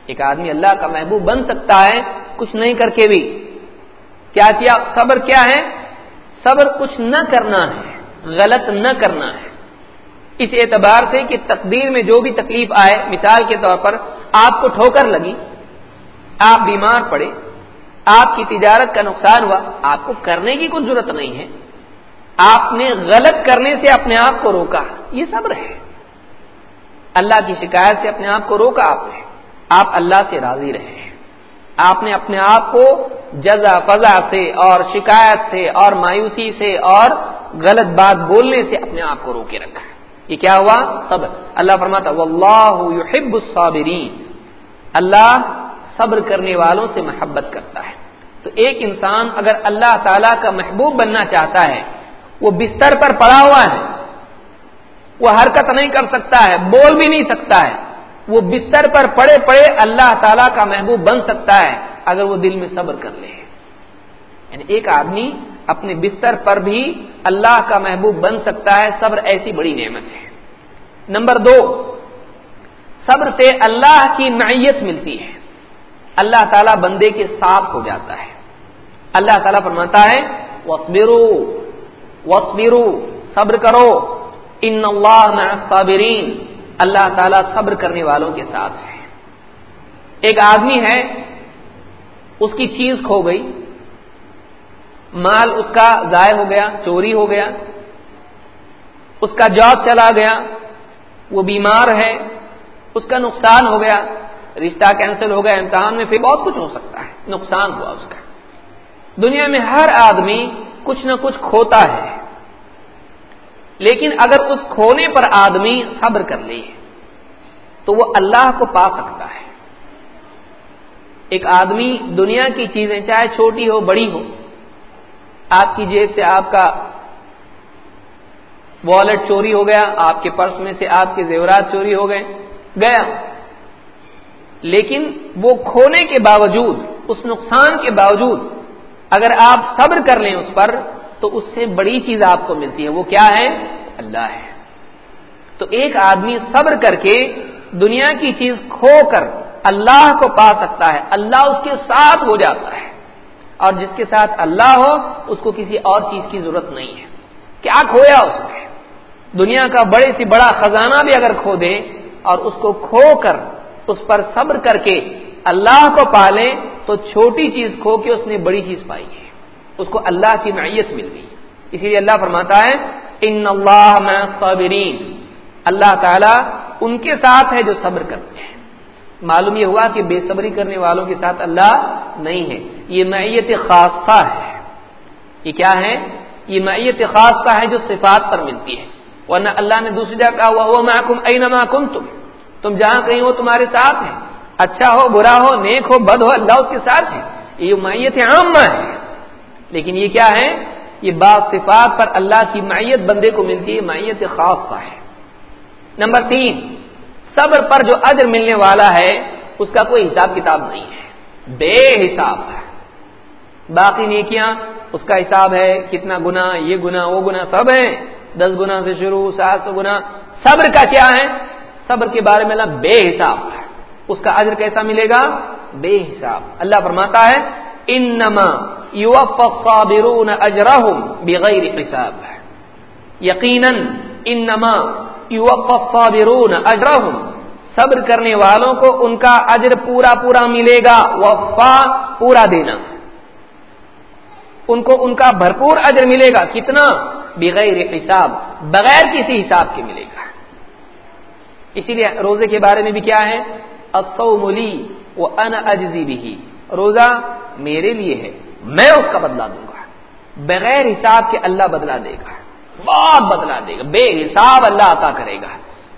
ایک آدمی اللہ کا محبوب بن سکتا ہے کچھ نہیں کر کے بھی۔ کیا کیا؟ صبر کیا ہے؟ صبر کچھ نہ کرنا ہے۔ غلط نہ کرنا ہے۔ اس اعتبار سے کہ تقدیر میں جو بھی تکلیف آئے، مثال کے طور پر آپ کو ٹھوکر لگی، آپ بیمار پڑے، آپ کی تجارت کا نقصان ہوا، آپ کو کرنے کی کوئی ضرورت نہیں ہے۔ آپ نے غلط کرنے سے اپنے آپ کو روکا، یہ صبر ہے۔ اللہ کی شکایت سے اپنے آپ کو روکا آپ نے۔ آپ اللہ سے راضی رہے۔ آپ نے اپنے آپ کو جزا فضا سے اور شکایت سے اور مایوسی سے اور غلط بات بولنے سے اپنے آپ کو روکے رکھا یہ کیا ہوا؟ صبر۔ اللہ فرماتا واللہ يحب الصابرین اللہ صبر کرنے والوں سے محبت کرتا ہے۔ تو ایک انسان اگر اللہ تعالی کا محبوب بننا چاہتا ہے، وہ بستر پر پڑا ہوا ہے، وہ حرکت نہیں کر سکتا ہے، بول بھی نہیں سکتا ہے، وہ بستر پر پڑے پڑے اللہ تعالی کا محبوب بن سکتا ہے اگر وہ دل میں صبر کر لے۔ یعنی ایک آدمی اپنے بستر پر بھی اللہ کا محبوب بن سکتا ہے، صبر ایسی بڑی نعمت ہے۔ نمبر دو، صبر سے اللہ کی معیت ملتی ہے۔ اللہ تعالیٰ بندے کے ساتھ ہو جاتا ہے۔ اللہ تعالیٰ فرماتا ہے وسبرو وسبرو صبر کرو۔ ان اللہ صابرین اللہ تعالیٰ صبر کرنے والوں کے ساتھ ہے۔ ایک آدمی ہے اس کی چیز کھو گئی۔ مال اس کا ضائع ہو گیا، چوری ہو گیا۔ اس کا جاب چلا گیا۔ وہ بیمار ہے۔ اس کا نقصان ہو گیا۔ رشتہ کینسل ہو گیا۔ امتحان میں پھر بہت کچھ ہو سکتا ہے۔ نقصان ہوا اس کا۔ دنیا میں ہر آدمی کچھ نہ کچھ کھوتا ہے۔ لیکن اگر اس کھونے پر آدمی صبر کر لے، تو وہ اللہ کو پا سکتا ہے۔ ایک آدمی دنیا کی چیزیں چاہے چھوٹی ہو بڑی ہو، آپ کی جیب سے آپ کا والٹ چوری ہو گیا، آپ کے پرس میں سے آپ کے زیورات چوری ہو گئے، گیا۔ لیکن وہ کھونے کے باوجود، اس نقصان کے باوجود، اگر آپ صبر کر لیں اس پر، تو اس سے بڑی چیز آپ کو ملتی ہے۔ وہ کیا ہے؟ اللہ ہے۔ تو ایک آدمی صبر کر کے دنیا کی چیز کھو کر اللہ کو پا سکتا ہے۔ اللہ اس کے ساتھ ہو جاتا ہے۔ اور جس کے ساتھ اللہ ہو، اس کو کسی اور چیز کی ضرورت نہیں ہے۔ کیا کھویا اس نے؟ دنیا کا بڑے سے بڑا خزانہ بھی اگر کھو دے اور اس کو کھو کر، اس پر صبر کر کے اللہ کو پالے تو چھوٹی چیز کھو کے اس نے بڑی چیز پائی ہے۔ اس کو اللہ کی معیت مل گئی۔ اسی لیے اللہ فرماتا ہے، ان اللہ صابرین اللہ تعالیٰ ان کے ساتھ ہے جو صبر کرتے ہیں۔ معلوم یہ ہوا کہ بے صبری کرنے والوں کے ساتھ اللہ نہیں ہے۔ یہ معیت خاصہ ہے۔ یہ کیا ہے؟ یہ معیت خاصہ ہے جو صفات پر ملتی ہے۔ ورنہ اللہ نے دوسری جگہ کہا ہوا وہ محکم این محکم تم تم جہاں کہیں ہو تمہارے ساتھ ہیں۔ اچھا ہو، برا ہو، نیک ہو، بد ہو، اللہ اس کے ساتھ ہے۔ یہ معیت عامہ ہے۔ لیکن یہ کیا ہے؟ یہ بعض صفات پر اللہ کی معیت بندے کو ملتی ہے، معیت خاصہ ہے۔ نمبر تین صبر پر جو اجر ملنے والا ہے، اس کا کوئی حساب کتاب نہیں ہے۔ بے حساب ہے۔ باقی نیکیاں، اس کا حساب ہے کتنا گنا یہ گنا وہ گنا سب ہے دس گنا سے شروع، سات سو گنا صبر کا کیا ہے؟ صبر کے بارے میں اللہ بے حساب ہے۔ اس کا اجر کیسا ملے گا؟ بے حساب۔ اللہ فرماتا ہے، انما الصابرون اجرهم بغیر حساب یقیناً انما الصابرون اجرهم صبر کرنے والوں کو ان کا اجر پورا پورا ملے گا، وفا پورا دینا۔ ان کو ان کا بھرپور اجر ملے گا۔ کتنا؟ بغیر حساب، بغیر کسی حساب کے ملے گا۔ اسی لیے روزے کے بارے میں بھی کیا ہے؟ ملی وہ ان اجزی بھی روزہ میرے لیے ہے، میں اس کا بدلا دوں گا۔ بغیر حساب کے اللہ بدلا دے گا۔ بہت بدلا دے گا، بے حساب اللہ عطا کرے گا۔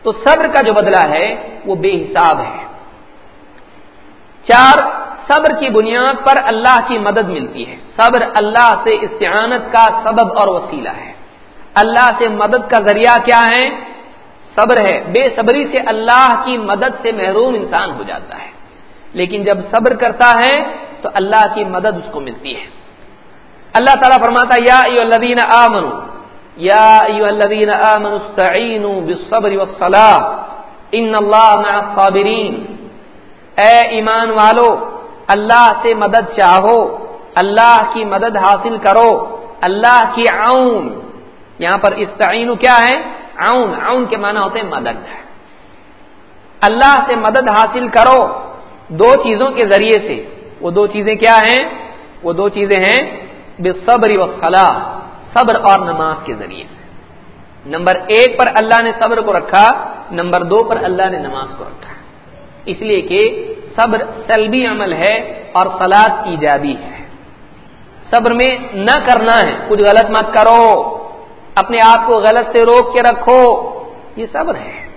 تو صبر کا جو بدلا ہے، وہ بے حساب ہے۔ چار، صبر کی بنیاد پر اللہ کی مدد ملتی ہے۔ صبر اللہ سے استعانت کا سبب اور وسیلہ ہے۔ اللہ سے مدد کا ذریعہ کیا ہے؟ صبر ہے۔ بے صبری سے اللہ کی مدد سے محروم انسان ہو جاتا ہے۔ لیکن جب صبر کرتا ہے، تو اللہ کی مدد اس کو ملتی ہے۔ اللہ تعالیٰ فرماتا یا الذین آمنو یا ایو الذین آمنوا استعینوا بالصبر والصلاة. ان اللہ مع الصابرین اے ایمان والو، اللہ سے مدد چاہو، اللہ کی مدد حاصل کرو، اللہ کی عون. یہاں پر استعین کیا ہے؟ عون. عون کے معنی ہوتے ہیں مدد. اللہ سے مدد حاصل کرو. دو چیزوں کے ذریعے سے. وہ دو چیزیں کیا ہیں؟ وہ دو چیزیں ہیں بے صبر و خلا صبر اور نماز کے ذریعے سے۔ نمبر ایک پر اللہ نے صبر کو رکھا، نمبر دو پر اللہ نے نماز کو رکھا۔ اس لیے کہ صبر سلبی عمل ہے اور سلاد ایجابی ہے۔ صبر میں نہ کرنا ہے، کچھ غلط مت کرو۔ اپنے آپ کو غلط سے روک کے رکھو۔ یہ صبر ہے۔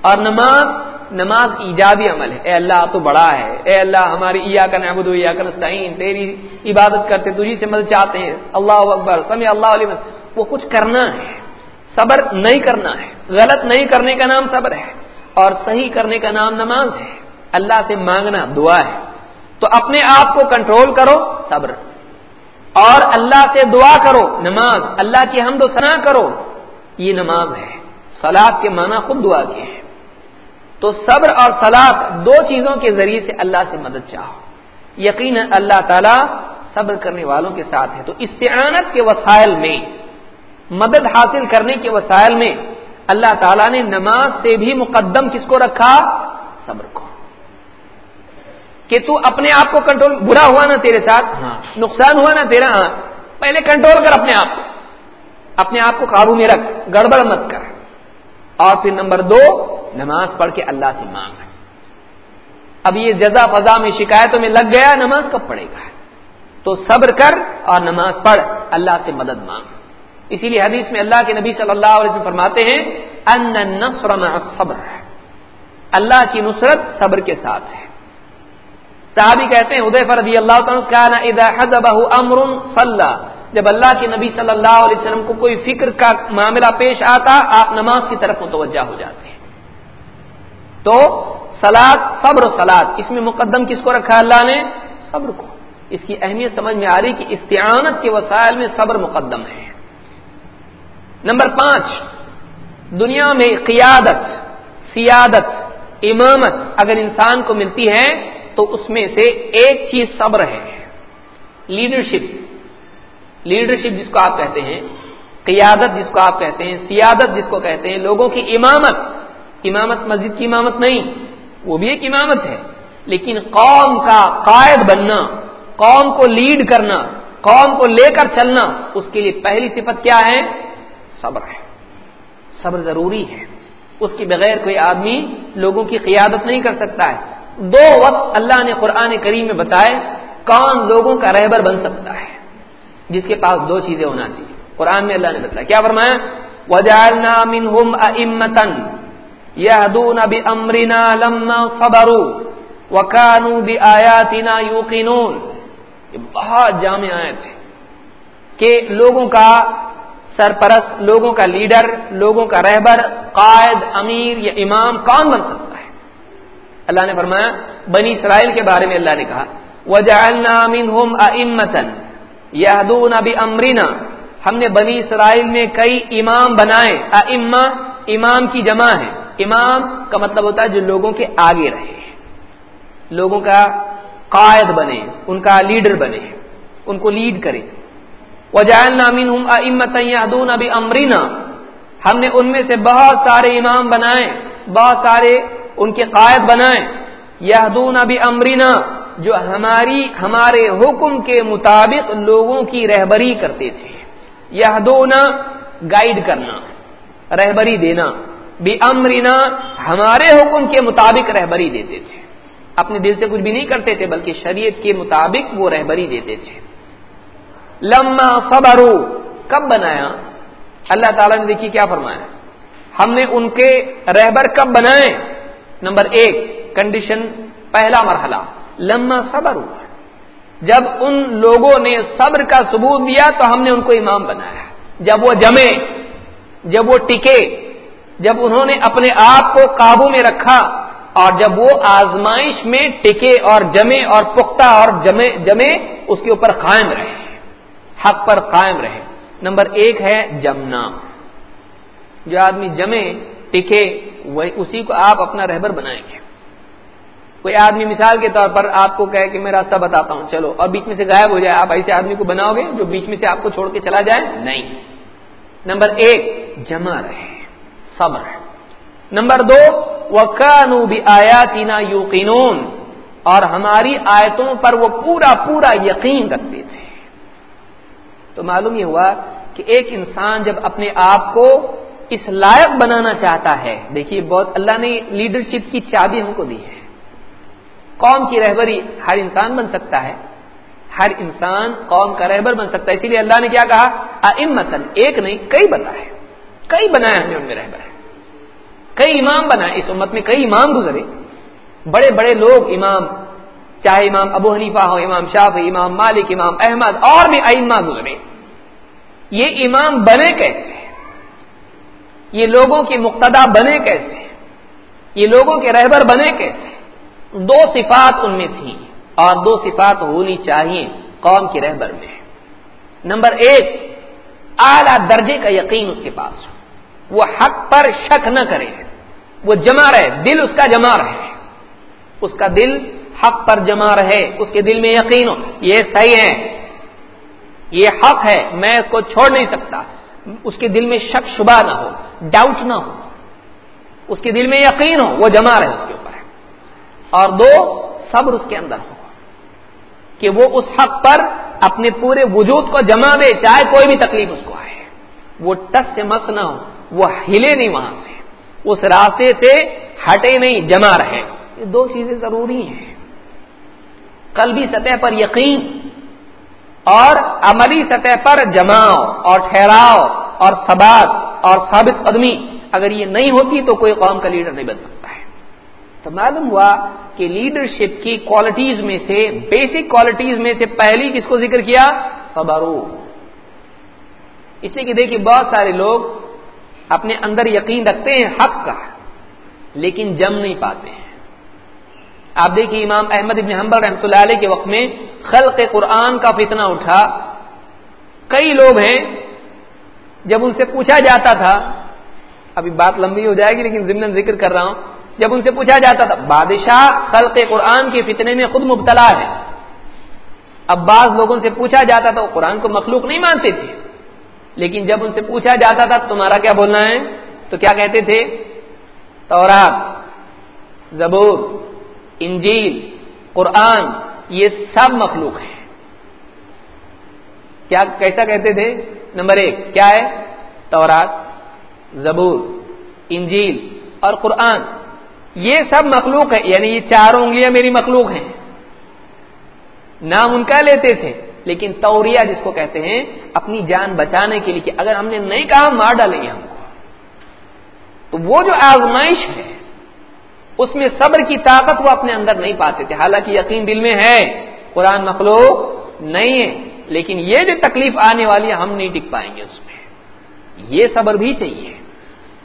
اور نماز نماز ایجابی عمل ہے۔ اے اللہ، تو بڑا ہے۔ اے اللہ، ہماری ایا کا نعبد ایا کا نستعین، تیری عبادت کرتے تجھی سے مدد چاہتے ہیں۔ اللہ اکبر، سمع اللہ علیہ وہ کچھ کرنا ہے۔ صبر نہیں کرنا ہے۔ غلط نہیں کرنے کا نام صبر ہے۔ اور صحیح کرنے کا نام نماز ہے۔ اللہ سے مانگنا دعا ہے۔ تو اپنے آپ کو کنٹرول کرو، صبر۔ اور اللہ سے دعا کرو، نماز۔ اللہ کی حمد و ثنا کرو۔ یہ نماز ہے۔ سلاد کے معنی خود دعا کے ہے۔ تو صبر اور سلاد دو چیزوں کے ذریعے سے اللہ سے مدد چاہو۔ یقین اللہ تعالی صبر کرنے والوں کے ساتھ ہے۔ تو استعانت کے وسائل میں مدد حاصل کرنے کے وسائل میں اللہ تعالیٰ نے نماز سے بھی مقدم کس کو رکھا؟ صبر کو۔ کہ تو اپنے آپ کو کنٹرول برا ہوا نا تیرے ساتھ؟ ہاں۔ نقصان ہوا نا تیرا؟ ہاں۔ پہلے کنٹرول کر اپنے آپ کو۔ اپنے آپ کو قابو میں رکھ گڑبڑ مت کر۔ اور پھر نمبر دو، نماز پڑھ کے اللہ سے مانگ اب یہ جزا فضا میں شکایتوں میں لگ گیا، نماز کب پڑھے گا؟ تو صبر کر اور نماز پڑھ، اللہ سے مدد مانگ۔ اسی لیے حدیث میں اللہ کے نبی صلی اللہ علیہ وسلم فرماتے ہیں، ان مع صبر اللہ کی نصرت صبر کے ساتھ ہے۔ صحابی کہتے ہیں ادے رضی اللہ تعالیٰ امر صلی جب اللہ کے نبی صلی اللہ علیہ وسلم کو کوئی فکر کا معاملہ پیش آتا، آپ نماز کی طرف متوجہ ہو جاتے ہیں۔ تو سلاد صبر سلاد اس میں مقدم کس کو رکھا اللہ نے؟ صبر کو۔ اس کی اہمیت سمجھ میں آ رہی کہ استعانت کے وسائل میں صبر مقدم ہے۔ نمبر پانچ، دنیا میں قیادت، سیادت، امامت اگر انسان کو ملتی ہے تو اس میں سے ایک چیز صبر ہے۔ لیڈرشپ۔ لیڈرشپ جس کو آپ کہتے ہیں، قیادت جس کو آپ کہتے ہیں، سیادت جس کو کہتے ہیں، لوگوں کی امامت امامت مسجد کی امامت نہیں، وہ بھی ایک امامت ہے۔ لیکن قوم کا قائد بننا، قوم کو لیڈ کرنا، قوم کو لے کر چلنا، اس کے لیے پہلی صفت کیا ہے؟ صبر ہے۔ صبر ضروری ہے۔ اس کے بغیر کوئی آدمی لوگوں کی قیادت نہیں کر سکتا ہے۔ دو وقت اللہ نے قرآن کریم میں بتائے کون لوگوں کا رہبر بن سکتا ہے۔ جس کے پاس دو چیزیں ہونا چاہیے۔ قرآن میں اللہ نے بتایا، کیا فرمایا؟ وجالنا منہم امتن یہدون بامرنا لما صبروا وكانوا بآیاتنا یوقنون یہ بہت جامع آیت ہے کہ لوگوں کا سرپرست، لوگوں کا لیڈر، لوگوں کا رہبر، قائد، امیر یا امام کون بن سکتا ہے؟ اللہ نے فرمایا، بنی اسرائیل کے بارے میں اللہ نے کہا، وجعلنا منهم ائمه يهدون بامرنا۔ ہم نے بنی اسرائیل میں کئی امام بنائے۔ ائمہ امام کی جمع ہے۔ امام کا مطلب ہوتا ہے جو لوگوں کے آگے رہے۔ لوگوں کا قائد بنے، ان کا لیڈر بنے، ان کو لیڈ کرے۔ وجائل نامین ہوں امت یادون ابھی امرینا ہم نے ان میں سے بہت سارے امام بنائے، بہت سارے ان کے قائد بنائے۔ یادون ابھی امرینا جو ہماری ہمارے حکم کے مطابق لوگوں کی رہبری کرتے تھے۔ یادون گائیڈ کرنا، رہبری دینا۔ بھی امرینا ہمارے حکم کے مطابق رہبری دیتے تھے۔ اپنے دل سے کچھ بھی نہیں کرتے تھے، بلکہ شریعت کے مطابق وہ رہبری دیتے تھے۔ لما صبرو کب بنایا؟ اللہ تعالیٰ نے دیکھی کیا فرمایا؟ ہم نے ان کے رہبر کب بنائے؟ نمبر ایک کنڈیشن پہلا مرحلہ۔ لما صبر جب ان لوگوں نے صبر کا ثبوت دیا تو ہم نے ان کو امام بنایا۔ جب وہ جمے، جب وہ ٹکے، جب انہوں نے اپنے آپ کو قابو میں رکھا اور جب وہ آزمائش میں ٹکے اور جمے اور پختہ اور جمے جمے، اس کے اوپر قائم رہے۔ حق پر قائم رہے۔ نمبر ایک ہے جمنا۔ جو آدمی جمے، ٹکے، وہی اسی کو آپ اپنا رہبر بنائیں گے۔ کوئی آدمی مثال کے طور پر آپ کو کہے کہ میں راستہ بتاتا ہوں، چلو، اور بیچ میں سے غائب ہو جائے، آپ ایسے آدمی کو بناؤ گے جو بیچ میں سے آپ کو چھوڑ کے چلا جائے؟ نہیں۔ نمبر ایک، جمع رہے، صبر۔ نمبر دو وکانو بھی آیا تینا اور ہماری آیتوں پر وہ پورا پورا یقین رکھتے تھے۔ تو معلوم یہ ہوا کہ ایک انسان جب اپنے آپ کو اس لائق بنانا چاہتا ہے، دیکھیے، بہت اللہ نے لیڈرشپ کی چابی ہم کو دی ہے۔ قوم کی رہبری ہر انسان بن سکتا ہے۔ ہر انسان قوم کا رہبر بن سکتا ہے۔ اسی لیے اللہ نے کیا کہا؟ امتن ایک نہیں، کئی بتائے کئی بنایا ہم نے ان میں رہبر کئی امام بنائے اس امت میں کئی امام گزرے۔ بڑے بڑے لوگ، امام، چاہے امام ابو حنیفہ ہو، امام شاف امام مالک، امام احمد، اور بھی ائمہ گزرے۔ یہ امام بنے کیسے؟ یہ لوگوں کی مقتدا بنے کیسے؟ یہ لوگوں کے رہبر بنے کیسے؟ دو صفات ان میں تھی اور دو صفات ہونی چاہیے قوم کے رہبر میں۔ نمبر ایک، اعلی درجے کا یقین اس کے پاس۔ وہ حق پر شک نہ کرے۔ وہ جمع رہے، دل اس کا جمع رہے۔ اس کا دل حق پر جمع رہے، اس کے دل میں یقین ہو۔ یہ صحیح ہے، یہ حق ہے، میں اس کو چھوڑ نہیں سکتا۔ اس کے دل میں شک شبہ نہ ہو ڈاؤٹ نہ ہو۔ اس کے دل میں یقین ہو، وہ جمع رہے اس کے۔ اور دو صبر اس کے اندر ہو کہ وہ اس حق پر اپنے پورے وجود کو جمع دے، چاہے کوئی بھی تکلیف اس کو آئے۔ وہ ٹس سے مس نہ ہو، وہ ہلے نہیں وہاں سے۔ اس راستے سے ہٹے نہیں، جمع رہے۔ یہ دو چیزیں ضروری ہیں۔ قلبی سطح پر یقین اور عملی سطح پر جماؤ اور ٹھہراؤ اور ثبات اور ثابت قدمی۔ اگر یہ نہیں ہوتی تو کوئی قوم کا لیڈر نہیں بن سکتا۔ تو معلوم ہوا کہ لیڈرشپ کی کوالٹیز میں سے بیسک کوالٹیز میں سے پہلی کس کو ذکر کیا؟ صبرو. اس لیے کہ دیکھیے بہت سارے لوگ اپنے اندر یقین رکھتے ہیں حق کا، لیکن جم نہیں پاتے ہیں۔ آپ دیکھیے امام احمد ابن حنبل رحمۃ اللہ علیہ کے وقت میں خلق قرآن کا فتنہ اٹھا۔ کئی لوگ ہیں، جب ان سے پوچھا جاتا تھا، ابھی بات لمبی ہو جائے گی لیکن ضمن ذکر کر رہا ہوں۔ جب ان سے پوچھا جاتا تھا، بادشاہ خلق قرآن کے فتنے میں خود مبتلا ہے۔ اب بعض لوگوں سے پوچھا جاتا تھا، وہ قرآن کو مخلوق نہیں مانتے تھے۔ لیکن جب ان سے پوچھا جاتا تھا، تمہارا کیا بولنا ہے؟ تو کیا کہتے تھے؟ تورات، زبور، انجیل، قرآن، یہ سب مخلوق ہیں۔ کیا کیسا کہتے تھے؟ نمبر ایک، کیا ہے؟ تورات، زبور، انجیل اور قرآن۔ یہ سب مخلوق ہے یعنی یہ چار انگلیاں میری مخلوق ہیں۔ نام ان کا لیتے تھے، لیکن توریا جس کو کہتے ہیں، اپنی جان بچانے کے لیے کہ اگر ہم نے نہیں کہا مار ڈالیں گے ہم کو۔ تو وہ جو آزمائش ہے، اس میں صبر کی طاقت وہ اپنے اندر نہیں پاتے تھے۔ حالانکہ یقین دل میں ہے، قرآن مخلوق نہیں ہے، لیکن یہ جو تکلیف آنے والی ہے، ہم نہیں ٹک پائیں گے اس میں۔ یہ صبر بھی چاہیے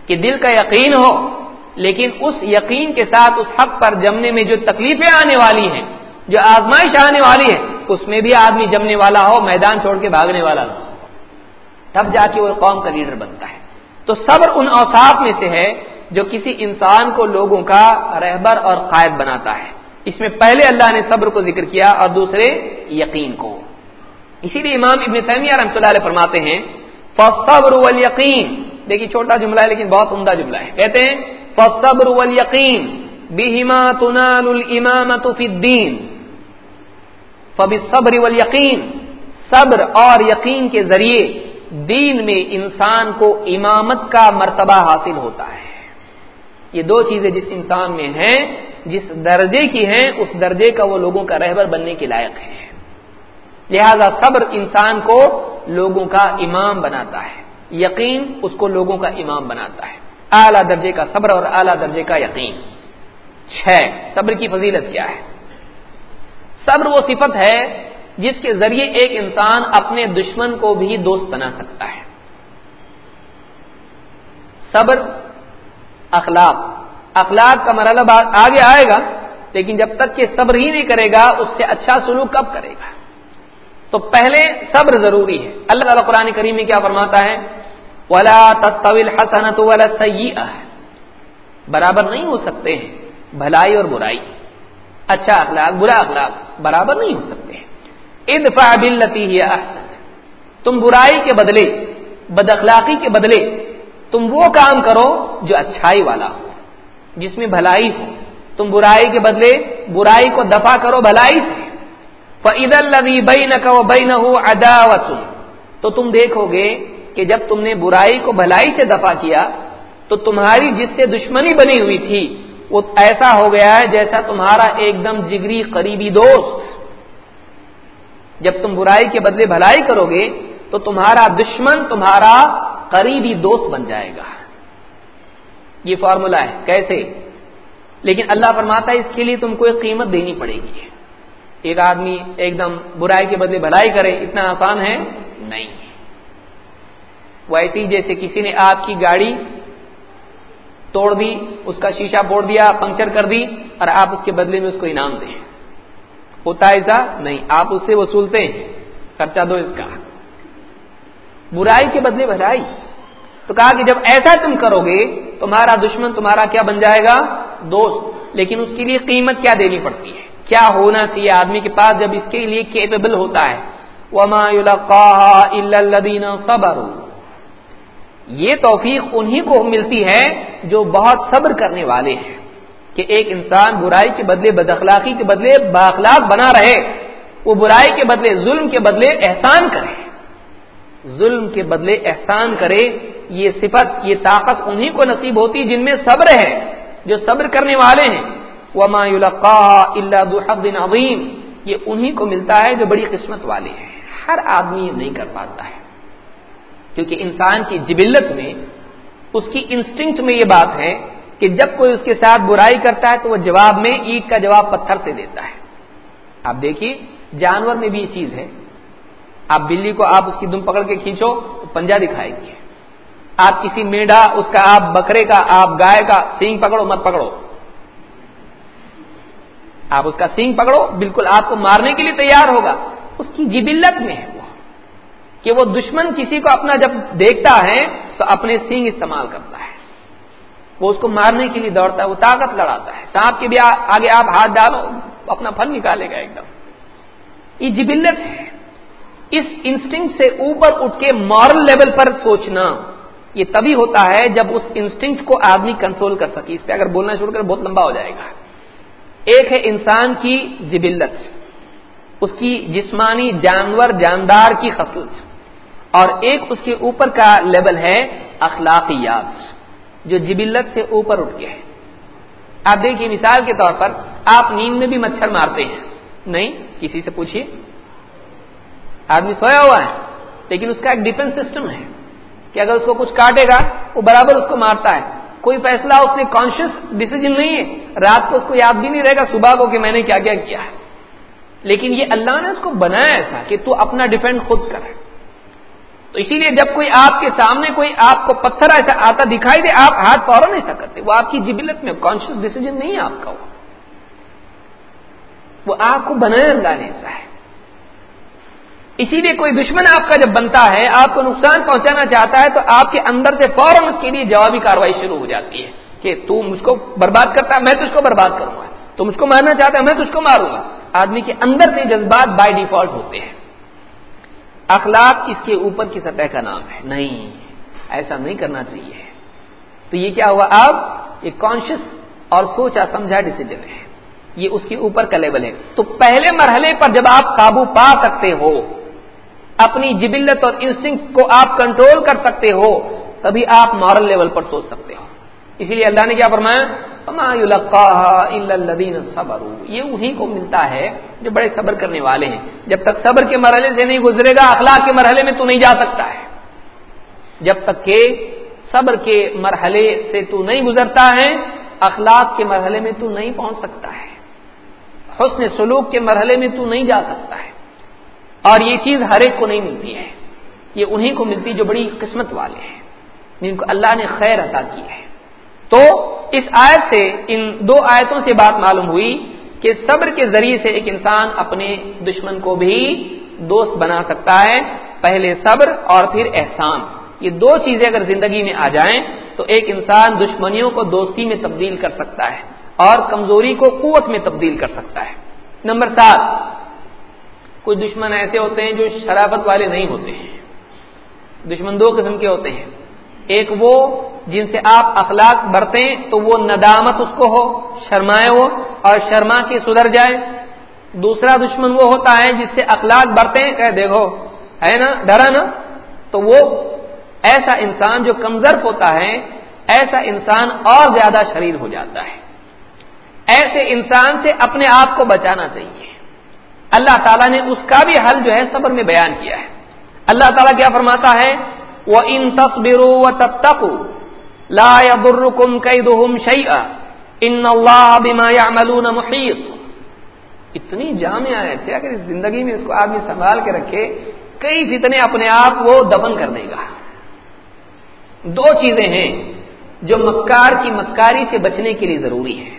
کہ دل کا یقین ہو۔ لیکن اس یقین کے ساتھ، اس حق پر جمنے میں جو تکلیفیں آنے والی ہیں، جو آزمائش آنے والی ہے اس میں بھی آدمی جمنے والا ہو، میدان چھوڑ کے بھاگنے والا ہو۔ تب جا کے وہ قوم کا لیڈر بنتا ہے۔ تو صبر ان اوساف میں سے ہے جو کسی انسان کو لوگوں کا رہبر اور قائد بناتا ہے۔ اس میں پہلے اللہ نے صبر کو ذکر کیا اور دوسرے یقین کو۔ اسی لیے امام ابن تیمیہ رحمۃ اللہ علیہ فرماتے ہیں فصبر والیقین دیکھیے چھوٹا جملہ ہے لیکن بہت عمدہ جملہ ہے۔ کہتے ہیں فصبر والیقین بہما تنال الامامت فی الدین فبالصبر والیقین صبر اور یقین کے ذریعے دین میں انسان کو امامت کا مرتبہ حاصل ہوتا ہے۔ یہ دو چیزیں جس انسان میں ہیں، جس درجے کی ہیں، اس درجے کا وہ لوگوں کا رہبر بننے کے لائق ہے۔ لہذا صبر انسان کو لوگوں کا امام بناتا ہے، یقین اس کو لوگوں کا امام بناتا ہے۔ اعلی درجے کا صبر اور اعلی درجے کا یقین۔ چھ، صبر کی فضیلت کیا ہے؟ صبر وہ صفت ہے جس کے ذریعے ایک انسان اپنے دشمن کو بھی دوست بنا سکتا ہے۔ صبر، اخلاق۔ اخلاق کا مرحلہ آگے آئے گا، لیکن جب تک کہ صبر ہی نہیں کرے گا، اس سے اچھا سلوک کب کرے گا؟ تو پہلے صبر ضروری ہے۔ اللہ تعالیٰ قرآن کریم میں کیا فرماتا ہے؟ ولا تصویل حسنت والا برابر نہیں ہو سکتے ہیں، بھلائی اور برائی۔ اچھا اخلاق، برا اخلاق برابر نہیں ہو سکتے ادفع بلتی ہی احسن۔ تم برائی کے بدلے، بد اخلاقی کے بدلے تم وہ کام کرو جو اچھائی والا ہو، جس میں بھلائی ہو۔ تم برائی کے بدلے، برائی کو دفاع کرو، بھلائی سے۔ فعید البی بئی نہ کہ بئی نہ ہو تو تم دیکھو گے کہ جب تم نے برائی کو بھلائی سے دفاع کیا تو تمہاری جس سے دشمنی بنی ہوئی تھی، وہ ایسا ہو گیا ہے جیسا تمہارا ایک دم جگری قریبی دوست۔ جب تم برائی کے بدلے بھلائی کرو گے تو تمہارا دشمن تمہارا قریبی دوست بن جائے گا۔ یہ فارمولا ہے، کیسے؟ لیکن اللہ فرماتا ہے اس کے لیے تم کو ایک قیمت دینی پڑے گی۔ ایک آدمی ایک دم برائی کے بدلے بھلائی کرے، اتنا آسان ہے؟ نہیں۔ ویسی جیسے کسی نے آپ کی گاڑی توڑ دی، اس کا شیشہ پھوڑ دیا، پنکچر کر دی، اور آپ اس کے بدلے میں اس کو انعام دیں۔ ہوتا ایسا نہیں، آپ اس سے وصولتے ہیں۔ خرچہ دو اس کا۔ برائی کے بدلے بھلائی تو کہا کہ جب ایسا تم کرو گے، تمہارا دشمن تمہارا کیا بن جائے گا؟ دوست۔ لیکن اس کے لیے قیمت کیا دینی پڑتی ہے؟ کیا ہونا چاہیے؟ آدمی کے پاس جب اس کے لیے کیپیبل ہوتا ہے۔ وما صبر یہ توفیق انہی کو ملتی ہے جو بہت صبر کرنے والے ہیں کہ ایک انسان برائی کے بدلے بد اخلاقی کے بدلے باخلاق بنا رہے، وہ برائی کے بدلے، ظلم کے بدلے احسان کرے۔ ظلم کے بدلے احسان کرے، یہ صفت، یہ طاقت انہی کو نصیب ہوتی جن میں صبر ہے، جو صبر کرنے والے ہیں۔ وما اللہ عظیم یہ انہی کو ملتا ہے جو بڑی قسمت والے ہیں۔ ہر آدمی یہ نہیں کر پاتا ہے۔ کیونکہ انسان کی جبلت میں اس کی انسٹنکٹ میں یہ بات ہے کہ جب کوئی اس کے ساتھ برائی کرتا ہے تو وہ جواب میں عید کا جواب پتھر سے دیتا ہے۔ آپ دیکھیے، جانور میں بھی یہ چیز ہے۔ آپ بلی کو آپ اس کی دم پکڑ کے کھینچو تو پنجا دکھائے گی۔ آپ کسی میڈا اس کا آپ بکرے کا، آپ گائے کا سینگ پکڑو، مت پکڑو۔ آپ اس کا سینگ پکڑو، بالکل آپ کو مارنے کے لیے تیار ہوگا۔ اس کی جبلت میں ہے کہ وہ دشمن کسی کو اپنا جب دیکھتا ہے تو اپنے سینگ استعمال کرتا ہے۔ وہ اس کو مارنے کے لیے دوڑتا ہے، وہ طاقت لڑاتا ہے۔ سانپ کے بھی آگے آپ ہاتھ ڈالو، اپنا پھل نکالے گا ایک دم۔ یہ جبلت ہے۔ اس انسٹنگ سے اوپر اٹھ کے مارل لیول پر سوچنا، یہ تبھی ہوتا ہے جب اس انسٹنکٹ کو آدمی کنٹرول کر سکے۔ اس پہ اگر بولنا شروع کر بہت لمبا ہو جائے گا۔ ایک ہے انسان کی جبلت، اس کی جسمانی جانور، جاندار کی خصلت۔ اور ایک اس کے اوپر کا لیول ہے اخلاقیات، جو جبلت سے اوپر اٹھ کے ہے۔ آپ دیکھیے مثال کے طور پر آپ نیند میں بھی مچھر مارتے ہیں۔ نہیں، کسی سے پوچھیے آدمی سویا ہوا ہے، لیکن اس کا ایک ڈیفینس سسٹم ہے کہ اگر اس کو کچھ کاٹے گا، وہ برابر اس کو مارتا ہے۔ کوئی فیصلہ، اس نے کانشیس ڈسیزن نہیں ہے۔ رات کو اس کو یاد بھی نہیں رہے گا، صبح کو کہ میں نے کیا کیا کیا ہے۔ لیکن یہ اللہ نے اس کو بنایا ایسا کہ تو اپنا ڈیفینڈ خود کرے۔ تو اسی لیے جب کوئی آپ کے سامنے کوئی آپ کو پتھر ایسا آتا دکھائی دے، آپ ہاتھ فوراً ایسا کرتے۔ وہ آپ کی جبلت میں کانشیس ڈسیزن نہیں ہے آپ کا وہ۔ آپ کو بنایا اللہ نے ایسا ہے۔ اسی لیے کوئی دشمن آپ کا جب بنتا ہے، آپ کو نقصان پہنچانا چاہتا ہے، تو آپ کے اندر سے فوراً اس کے لیے جوابی کاروائی شروع ہو جاتی ہے کہ تو مجھ کو برباد کرتا ہے میں تجھ کو برباد کروں گا۔ تو مجھ کو مارنا چاہتا ہے، میں تجھ کو ماروں گا۔ آدمی کے اندر سے جذبات بائی ڈیفالٹ ہوتے ہیں۔ اخلاق اس کے اوپر کی سطح کا نام ہے۔ نہیں، ایسا نہیں کرنا چاہیے۔ تو یہ کیا ہوا؟ اب یہ کانشیس اور سوچا سمجھا ڈسیزن ہے۔ یہ اس کے اوپر کا لیول ہے۔ تو پہلے مرحلے پر جب آپ قابو پا سکتے ہو، اپنی جبلت اور انسٹنگ کو آپ کنٹرول کر سکتے ہو، تبھی آپ مارل لیول پر سوچ سکتے ہو۔ اسی لیے اللہ نے کیا فرمایا؟ صبر یہ انہیں کو ملتا ہے جو بڑے صبر کرنے والے ہیں۔ جب تک صبر کے مرحلے سے نہیں گزرے گا، اخلاق کے مرحلے میں تو نہیں جا سکتا ہے۔ جب تک کہ صبر کے مرحلے سے تو نہیں گزرتا ہے، اخلاق کے مرحلے میں تو نہیں پہنچ سکتا ہے۔ حسن سلوک کے مرحلے میں تو نہیں جا سکتا ہے۔ اور یہ چیز ہر ایک کو نہیں ملتی ہے۔ یہ انہیں کو ملتی جو بڑی قسمت والے ہیں، جن کو اللہ نے خیر عطا کی ہے۔ تو اس آیت سے، ان دو آیتوں سے بات معلوم ہوئی کہ صبر کے ذریعے سے ایک انسان اپنے دشمن کو بھی دوست بنا سکتا ہے، پہلے صبر اور پھر احسان۔ یہ دو چیزیں اگر زندگی میں آ جائیں تو ایک انسان دشمنیوں کو دوستی میں تبدیل کر سکتا ہے اور کمزوری کو قوت میں تبدیل کر سکتا ہے۔ نمبر سات کچھ دشمن ایسے ہوتے ہیں جو شرافت والے نہیں ہوتے ہیں۔ دشمن دو قسم کے ہوتے ہیں۔ ایک وہ جن سے آپ اخلاق برتیں تو وہ ندامت اس کو ہو، شرمائے ہو اور شرما کے سدھر جائے۔ دوسرا دشمن وہ ہوتا ہے جس سے اخلاق برتیں کہ دیکھو، ہے نا، ڈرا نا۔ تو وہ ایسا انسان جو کمزر ہوتا ہے، ایسا انسان اور زیادہ شریر ہو جاتا ہے۔ ایسے انسان سے اپنے آپ کو بچانا چاہیے۔ اللہ تعالیٰ نے اس کا بھی حل جو ہے صبر میں بیان کیا ہے۔ اللہ تعالیٰ کیا فرماتا ہے؟ وہ ان تصبرو و تب تک لا برکم کئی دہم شعی ان اللہ محیط اتنی جامع ہے کیا کہ زندگی میں اس کو آدمی سنبھال کے رکھے، کئی فتنے اپنے آپ وہ دفن کر دے گا۔ دو چیزیں ہیں جو مکار کی مکاری سے بچنے کے لیے ضروری ہے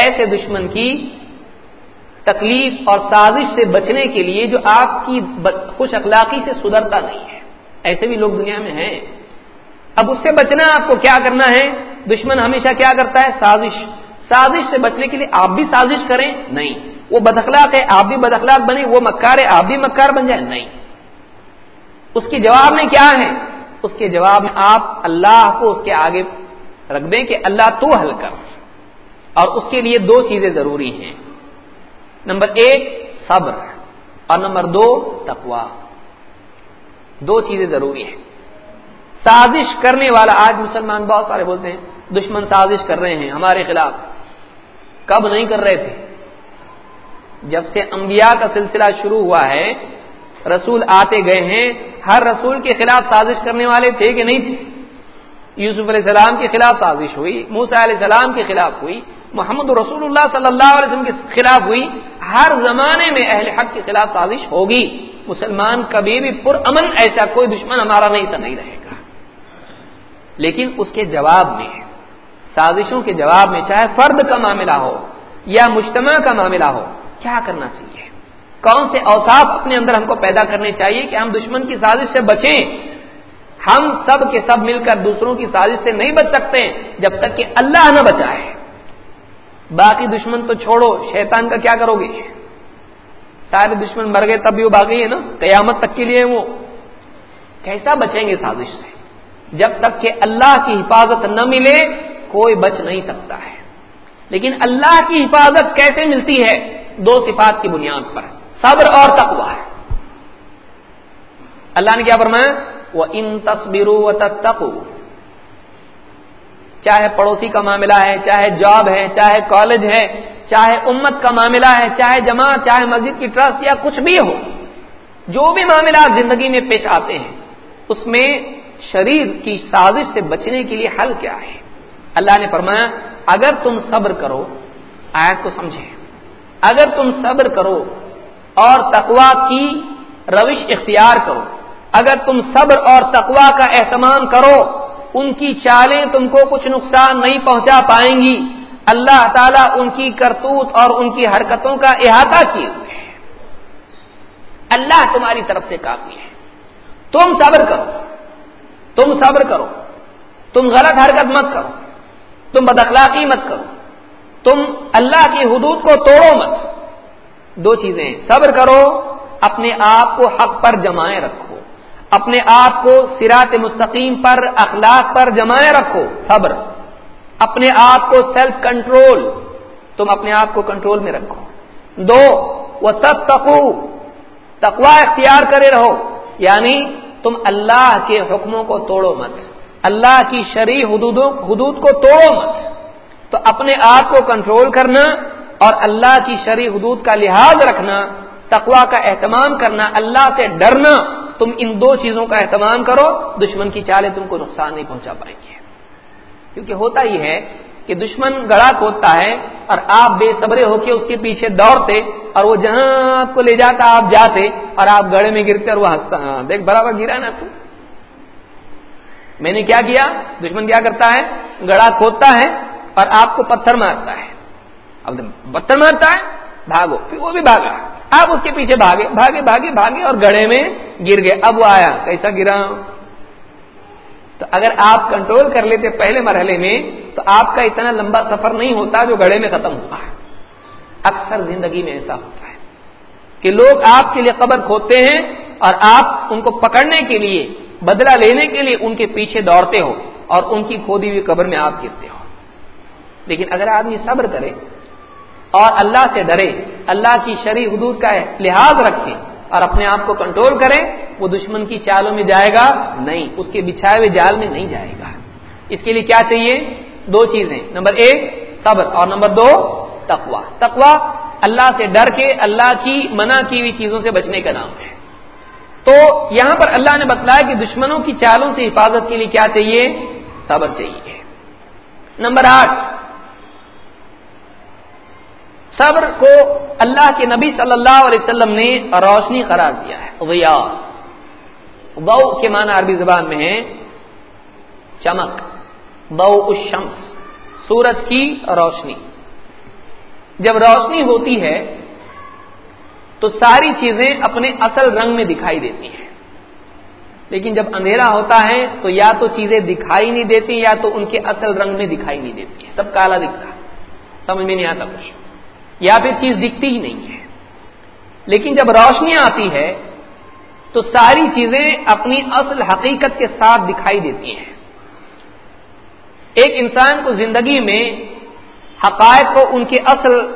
ایسے دشمن کی تکلیف اور سازش سے بچنے کے لیے جو آپ کی خوش اخلاقی سے سدھرتا نہیں ہے۔ ایسے بھی لوگ دنیا میں ہیں۔ اب اس سے بچنا آپ کو کیا کرنا ہے؟ دشمن ہمیشہ کیا کرتا ہے؟ سازش۔ سازش سے بچنے کے لیے آپ بھی سازش کریں؟ نہیں۔ وہ بدخلاق ہے، آپ بھی بدخلاق بنے وہ مکار ہے، آپ بھی مکار بن جائے نہیں۔ اس کے جواب میں کیا ہے؟ اس کے جواب میں آپ اللہ کو اس کے آگے رکھ دیں کہ اللہ تو حل کر۔ اور اس کے لیے دو چیزیں ضروری ہیں۔ نمبر ایک، صبر۔ اور نمبر دو تقوا دو چیزیں ضروری ہیں۔ سازش کرنے والا آج مسلمان بہت سارے بولتے ہیں، دشمن سازش کر رہے ہیں ہمارے خلاف۔ کب نہیں کر رہے تھے۔ جب سے انبیاء کا سلسلہ شروع ہوا ہے، رسول آتے گئے ہیں، ہر رسول کے خلاف سازش کرنے والے تھے کہ نہیں تھے؟ یوسف علیہ السلام کے خلاف سازش ہوئی موسا علیہ السلام کے خلاف ہوئی، محمد رسول اللہ صلی اللہ علیہ وسلم کے خلاف ہوئی، ہر زمانے میں اہل حق کے خلاف سازش ہوگی۔ مسلمان کبھی بھی پر امن ایسا کوئی دشمن ہمارا نہیں تو نہیں رہے گا۔ لیکن اس کے جواب میں، سازشوں کے جواب میں چاہے فرد کا معاملہ ہو یا مجتمع کا معاملہ ہو، کیا کرنا چاہیے؟ کون سے اوساف اپنے اندر ہم کو پیدا کرنے چاہیے کہ ہم دشمن کی سازش سے بچیں؟ ہم سب کے سب مل کر دوسروں کی سازش سے نہیں بچ سکتے جب تک کہ اللہ نہ بچائے۔ باقی دشمن تو چھوڑو، شیطان کا کیا کرو گے؟ سارے دشمن مر گئے تب بھی وہ باغی ہے نا؟ قیامت تک کے لیے وہ۔ کیسا بچیں گے سازش سے؟ جب تک کہ اللہ کی حفاظت نہ ملے، کوئی بچ نہیں سکتا ہے۔ لیکن اللہ کی حفاظت کیسے ملتی ہے؟ دو صفات کی بنیاد پر۔ صبر اور تقوا ہے اللہ نے کیا فرمایا؟ وہ ان تصبروں و تقو چاہے پڑوسی کا معاملہ ہے، چاہے جاب ہے، چاہے کالج ہے، چاہے امت کا معاملہ ہے، چاہے جماعت، چاہے مسجد کی ٹرسٹ یا کچھ بھی ہو، جو بھی معاملات زندگی میں پیش آتے ہیں، اس میں شریر کی سازش سے بچنے کے لیے حل کیا ہے؟ اللہ نے فرمایا، اگر تم صبر کرو، آیت کو سمجھے اگر تم صبر کرو اور تقوا کی روش اختیار کرو، اگر تم صبر اور تقوا کا اہتمام کرو ان کی چالیں تم کو کچھ نقصان نہیں پہنچا پائیں گی۔ اللہ تعالیٰ ان کی کرتوت اور ان کی حرکتوں کا احاطہ کیے ہوئے ہیں۔ اللہ تمہاری طرف سے کافی ہے۔ تم صبر کرو۔ تم صبر کرو۔ تم غلط حرکت مت کرو۔ تم بد اخلاقی مت کرو۔ تم اللہ کی حدود کو توڑو مت۔ دو چیزیں صبر کرو، اپنے آپ کو حق پر جمائے رکھو۔ اپنے آپ کو سرات مستقیم پر، اخلاق پر جمائے رکھو، صبر۔ اپنے آپ کو سیلف کنٹرول تم اپنے آپ کو کنٹرول میں رکھو۔ دو وہ تب تقو تقوا اختیار کرے رہو۔ یعنی تم اللہ کے حکموں کو توڑو مت۔ اللہ کی شرع حدود کو توڑو مت۔ تو اپنے آپ کو کنٹرول کرنا اور اللہ کی شرع حدود کا لحاظ رکھنا تقوا کا اہتمام کرنا، اللہ سے ڈرنا۔ تم ان دو چیزوں کا اہتمام کرو، دشمن کی چالیں تم کو نقصان نہیں پہنچا پائیں گے کیونکہ ہوتا ہی ہے کہ دشمن گڑا کھودتا ہے اور آپ بے صبرے ہو کے اس کے پیچھے دوڑتے اور وہ جہاں آپ کو لے جاتا آپ جاتے اور آپ گڑے میں گرتے اور وہ ہنستا۔ ہاں دیکھ برابر گرا نا تو۔ میں نے کیا کیا؟ دشمن کیا کرتا ہے؟ گڑا کھودتا ہے اور آپ کو پتھر مارتا ہے۔ اب پتھر مارتا ہے؟ بھاگو۔ پھر وہ بھی بھاگا آپ اس کے پیچھے بھاگے بھاگے بھاگے بھاگے اور گڑھے میں گر گئے۔ اب وہ آیا، کیسا گرا؟ تو اگر آپ کنٹرول کر لیتے پہلے مرحلے میں، تو آپ کا اتنا لمبا سفر نہیں ہوتا جو گڑھے میں ختم ہوتا ہے۔ اکثر زندگی میں ایسا ہوتا ہے کہ لوگ آپ کے لیے قبر کھودتے ہیں اور آپ ان کو پکڑنے کے لیے، بدلہ لینے کے لیے ان کے پیچھے دوڑتے ہو اور ان کی کھودی ہوئی قبر میں آپ گرتے ہو۔ لیکن اگر آدمی صبر کرے اور اللہ سے ڈرے۔ اللہ کی شرع حدود کا لحاظ رکھے اور اپنے آپ کو کنٹرول کرے، وہ دشمن کی چالوں میں جائے گا؟ نہیں۔ اس کے بچھائے ہوئے جال میں نہیں جائے گا۔ اس کے لیے کیا چاہیے؟ دو چیزیں۔ نمبر ایک، صبر۔ اور نمبر دو تقوا تقوا اللہ سے ڈر کے اللہ کی منع کی ہوئی چیزوں سے بچنے کا نام ہے۔ تو یہاں پر اللہ نے بتلایا کہ دشمنوں کی چالوں سے حفاظت کے لیے کیا چاہیے؟ صبر چاہیے۔ نمبر آٹھ صبر کو اللہ کے نبی صلی اللہ علیہ وسلم نے روشنی قرار دیا ہے۔ ویا بو کے معنی عربی زبان میں ہے چمک۔ بو الشمس۔ سورج کی روشنی۔ جب روشنی ہوتی ہے تو ساری چیزیں اپنے اصل رنگ میں دکھائی دیتی ہیں۔ لیکن جب اندھیرا ہوتا ہے تو یا تو چیزیں دکھائی نہیں دیتی یا تو ان کے اصل رنگ میں دکھائی نہیں دیتی سب کالا دکھتا ہے۔ سمجھ میں نہیں آتا کچھ۔ یا پھر چیز دکھتی ہی نہیں ہے۔ لیکن جب روشنی آتی ہے، تو ساری چیزیں اپنی اصل حقیقت کے ساتھ دکھائی دیتی ہیں۔ ایک انسان کو زندگی میں حقائق کو ان کے اصل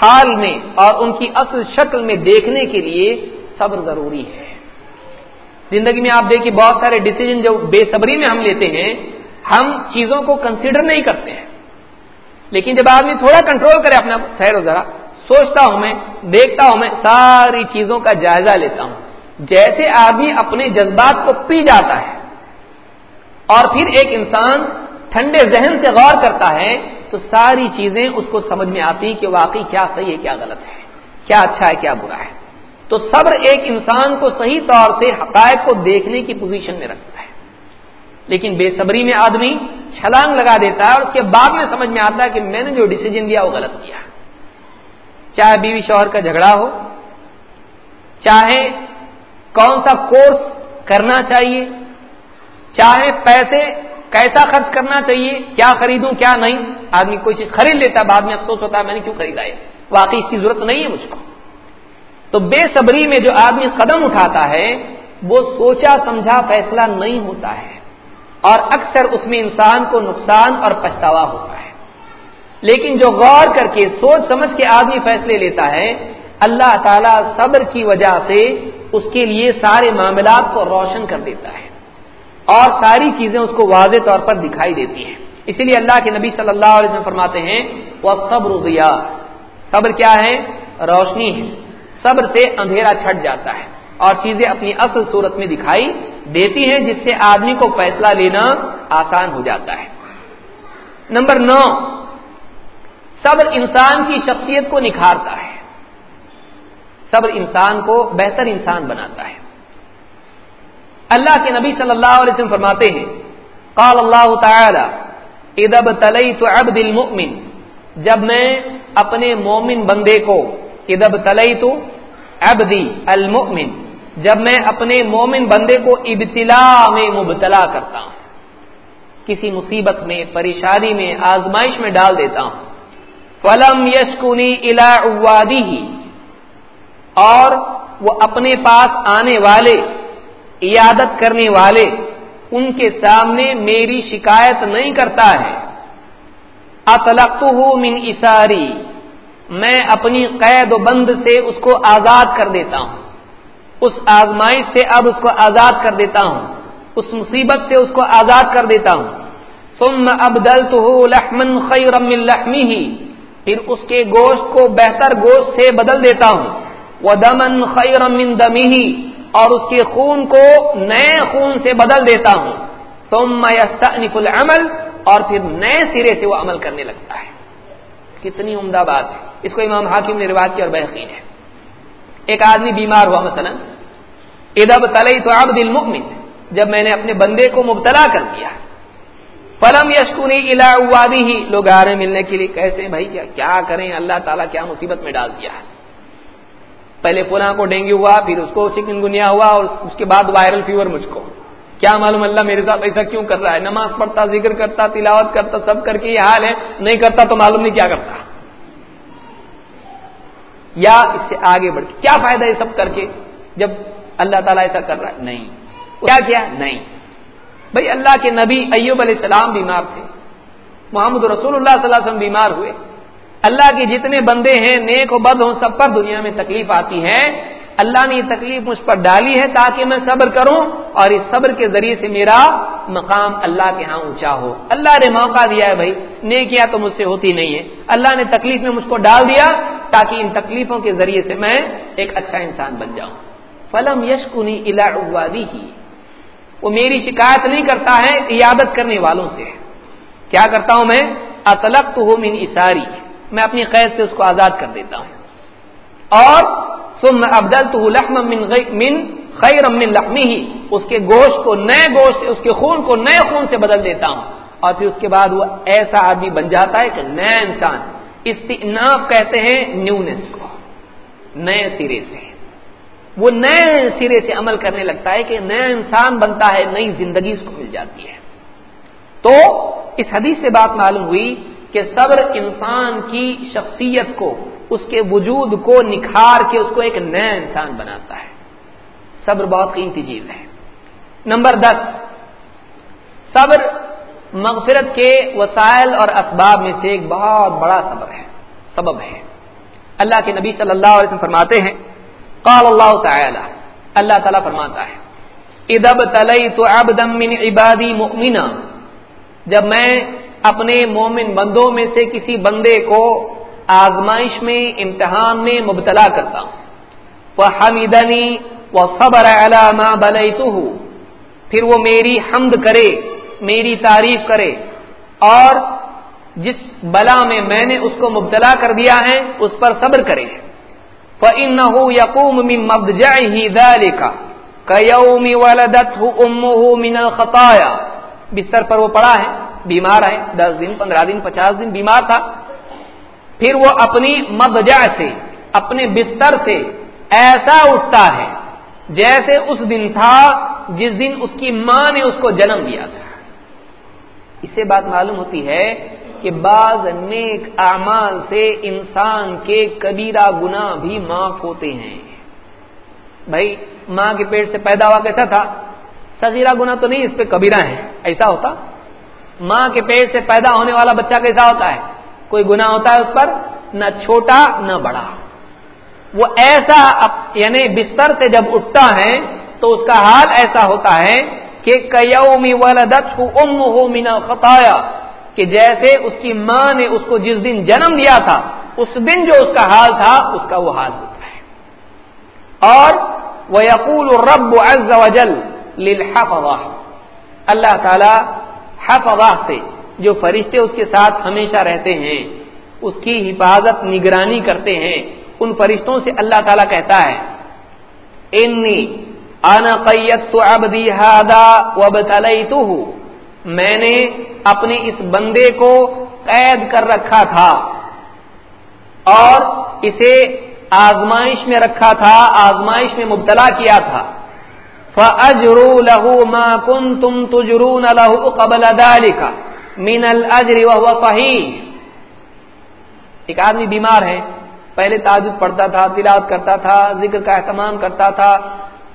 حال میں اور ان کی اصل شکل میں دیکھنے کے لیے صبر ضروری ہے۔ زندگی میں آپ دیکھیے، بہت سارے ڈسیزن جو بے صبری میں ہم لیتے ہیں، ہم چیزوں کو کنسیڈر نہیں کرتے ہیں۔ لیکن جب آدمی تھوڑا کنٹرول کرے اپنا، خیر ذرا، سوچتا ہوں میں، دیکھتا ہوں میں، ساری چیزوں کا جائزہ لیتا ہوں۔ جیسے آدمی اپنے جذبات کو پی جاتا ہے اور پھر ایک انسان ٹھنڈے ذہن سے غور کرتا ہے، تو ساری چیزیں اس کو سمجھ میں آتی کہ واقعی کیا صحیح ہے، کیا غلط ہے، کیا اچھا ہے، کیا برا ہے۔ تو صبر ایک انسان کو صحیح طور سے حقائق کو دیکھنے کی پوزیشن میں رکھتا ہے۔ لیکن بے صبری میں آدمی چھلانگ لگا دیتا ہے اور اس کے بعد میں سمجھ میں آتا ہے کہ میں نے جو ڈسیزن دیا وہ غلط کیا۔ چاہے بیوی شوہر کا جھگڑا ہو، چاہے کون سا کورس کرنا چاہیے، چاہے پیسے کیسا خرچ کرنا چاہیے، کیا خریدوں، کیا نہیں، آدمی کوئی چیز خرید لیتا ہے بعد میں افسوس ہوتا ہے میں نے کیوں خریدا ہے واقعی اس کی ضرورت نہیں ہے مجھ کو۔ تو بے صبری میں جو آدمی قدم اٹھاتا ہے، وہ سوچا سمجھا فیصلہ نہیں ہوتا ہے۔ اور اکثر اس میں انسان کو نقصان اور پچھتاوا ہوتا ہے۔ لیکن جو غور کر کے سوچ سمجھ کے آدمی فیصلے لیتا ہے، اللہ تعالی صبر کی وجہ سے اس کے لیے سارے معاملات کو روشن کر دیتا ہے اور ساری چیزیں اس کو واضح طور پر دکھائی دیتی ہیں۔ اسی لیے اللہ کے نبی صلی اللہ علیہ وسلم فرماتے ہیں وہ صبر ضیا صبر کیا ہے؟ روشنی ہے۔ صبر سے اندھیرا چھٹ جاتا ہے اور چیزیں اپنی اصل صورت میں دکھائی دیتی ہیں جس سے آدمی کو فیصلہ لینا آسان ہو جاتا ہے۔ نمبر نو، صبر انسان کی شخصیت کو نکھارتا ہے۔ صبر انسان کو بہتر انسان بناتا ہے۔ اللہ کے نبی صلی اللہ علیہ وسلم فرماتے ہیں، قال اللہ تعالی ادب تلئی تو اب دل جب میں اپنے مومن بندے کو ادب تلئی تو ابدی المؤمن جب میں اپنے مومن بندے کو ابتلا میں مبتلا کرتا ہوں، کسی مصیبت میں، پریشانی میں، آزمائش میں ڈال دیتا ہوں، فلم یشکونی الا ہی اور وہ اپنے پاس آنے والے، عیادت کرنے والے، ان کے سامنے میری شکایت نہیں کرتا ہے۔ اطلق من اساری میں اپنی قید و بند سے اس کو آزاد کر دیتا ہوں۔ اس آزمائش سے اب اس کو آزاد کر دیتا ہوں۔ اس مصیبت سے اس کو آزاد کر دیتا ہوں۔ ثم ابدلته لحما خيرا من لحمه۔ پھر اس کے گوشت کو بہتر گوشت سے بدل دیتا ہوں۔ وہ دمن خیر من دمی اور اس کے خون کو نئے خون سے بدل دیتا ہوں۔ تم میں العمل۔ اور پھر نئے سرے سے وہ عمل کرنے لگتا ہے۔ کتنی عمدہ بات ہے۔ اس کو امام حاکم نے روایت کی اور بحقین ہے۔ ایک آدمی بیمار ہوا مثلا ادب تلئی تو اب دل جب میں نے اپنے بندے کو مبتلا کر دیا، فلم یشکونی الا وادی ہی لوگ آ رہے ملنے کے لیے، کہتے ہیں، بھائی، کیا کیا کریں؟ اللہ تعالیٰ کیا مصیبت میں ڈال دیا ہے؟ پہلے فلاں کو ڈینگو ہوا، پھر اس کو چکن گنیا ہوا، اور اس کے بعد وائرل فیور مجھ کو۔ کیا معلوم اللہ میرے ساتھ ایسا کیوں کر رہا ہے؟ نماز پڑھتا، ذکر کرتا، تلاوت کرتا، سب کر کے یہ حال ہے، نہیں کرتا تو معلوم نہیں کیا کرتا۔ یا اس سے آگے بڑھ کے۔ کیا فائدہ یہ سب کر کے؟ جب اللہ تعالیٰ ایسا کر رہا ہے؟ نہیں۔ کیا کیا؟ نہیں۔ بھائی اللہ کے نبی ایوب علیہ السلام بیمار تھے۔ محمد رسول اللہ صلی اللہ علیہ وسلم بیمار ہوئے۔ اللہ کے جتنے بندے ہیں، نیک و بد ہوں، سب پر دنیا میں تکلیف آتی ہے اللہ نے یہ تکلیف مجھ پر ڈالی ہے تاکہ میں صبر کروں اور اس صبر کے ذریعے سے میرا مقام اللہ کے ہاں اونچا ہو۔ اللہ نے موقع دیا ہے بھائی، نیکیاں تو مجھ سے ہوتی نہیں ہے اللہ نے تکلیف میں مجھ کو ڈال دیا تاکہ ان تکلیفوں کے ذریعے سے میں ایک اچھا انسان بن جاؤں۔ فلم یشکنی الا ہی وہ میری شکایت نہیں کرتا ہے عیادت کرنے والوں سے۔ کیا کرتا ہوں میں؟ اطلق تو ہوں من اشاری میں اپنی قید سے اس کو آزاد کر دیتا ہوں۔ اور سم ابدل تو لخم من خیر من لخمی ہی اس کے گوشت کو نئے گوشت اس کے خون کو نئے خون سے بدل دیتا ہوں۔ اور پھر اس کے بعد وہ ایسا آدمی بن جاتا ہے کہ نیا انسان۔ استناف کہتے ہیں نیونیس کو۔ نئے سرے سے۔ وہ نئے سرے سے عمل کرنے لگتا ہے کہ نیا انسان بنتا ہے، نئی زندگی اس کو مل جاتی ہے۔ تو اس حدیث سے بات معلوم ہوئی کہ صبر انسان کی شخصیت کو اس کے وجود کو نکھار کے اس کو ایک نیا انسان بناتا ہے۔ صبر بہت قیمتی چیز ہے۔ نمبر دس، صبر مغفرت کے وسائل اور اسباب میں سے ایک بہت بڑا صبر ہے۔ سبب ہے۔ اللہ کے نبی صلی اللہ علیہ وسلم فرماتے ہیں، قال اللہ تعالی، اللہ تعالیٰ فرماتا ہے ادب تلئی تو اب من عبادی مؤمنا جب میں اپنے مومن بندوں میں سے کسی بندے کو آزمائش میں، امتحان میں مبتلا کرتا ہوں۔ وہ حمیدنی وہ خبر علامہ بلئی پھر وہ میری حمد کرے، میری تعریف کرے۔ اور جس بلا میں میں نے اس کو مبتلا کر دیا ہے، اس پر صبر کرے۔ فَإِنَّهُ يَقُومُ مِن مَبْدْجَعِهِ ذَلِكَ۔ كَيَوْمِ وَلَدَتْهُ أُمُّهُ مِنَ الْخَطَايَا۔ بستر پر وہ پڑا ہے، بیمار ہے۔ دس دن، پندرہ دن، پچاس دن بیمار تھا۔ پھر وہ اپنی مبجع سے، اپنے بستر سے ایسا اٹھتا ہے جیسے اس دن تھا جس دن اس کی ماں نے اس کو جنم دیا تھا۔ اس سے بات معلوم ہوتی ہے کہ بعض نیک اعمال سے انسان کے کبیرہ گنا بھی معاف ہوتے ہیں۔ بھائی، ماں کے پیٹ سے پیدا ہوا کیسا تھا؟ سزیرہ گنا تو نہیں، اس پہ کبیرہ ہے، ایسا ہوتا۔ ماں کے پیٹ سے پیدا ہونے والا بچہ کیسا ہوتا ہے؟ کوئی گنا ہوتا ہے اس پر، نہ چھوٹا، نہ بڑا۔ وہ ایسا یعنی بستر سے جب اٹھتا ہے، تو اس کا حال ایسا ہوتا ہے کہ کیومی ولدت ام ہو مینا خطایا کہ جیسے اس کی ماں نے اس کو جس دن جنم دیا تھا، اس دن جو اس کا حال تھا، اس کا وہ حال ہوتا ہے۔ اور وہ یقول رب عز وجل للحفظہ اللہ تعالی حفظہ سے جو فرشتے اس کے ساتھ ہمیشہ رہتے ہیں، اس کی حفاظت نگرانی کرتے ہیں، ان فرشتوں سے اللہ تعالیٰ کہتا ہے، انی انا قیت تو ابدی ہادا میں نے اپنے اس بندے کو قید کر رکھا تھا اور اسے آزمائش میں رکھا تھا، آزمائش میں مبتلا کیا تھا۔ فَأَجْرُوا لَهُ مَا كُنْتُمْ تُجْرُونَ لَهُ قَبْلَ ذَلِكَ مِنَ الْأَجْرِ وَهُوَ صَحِيحٌ ایک آدمی بیمار ہے، پہلے تعجد پڑھتا تھا، تلاوت کرتا تھا، ذکر کا اہتمام کرتا تھا،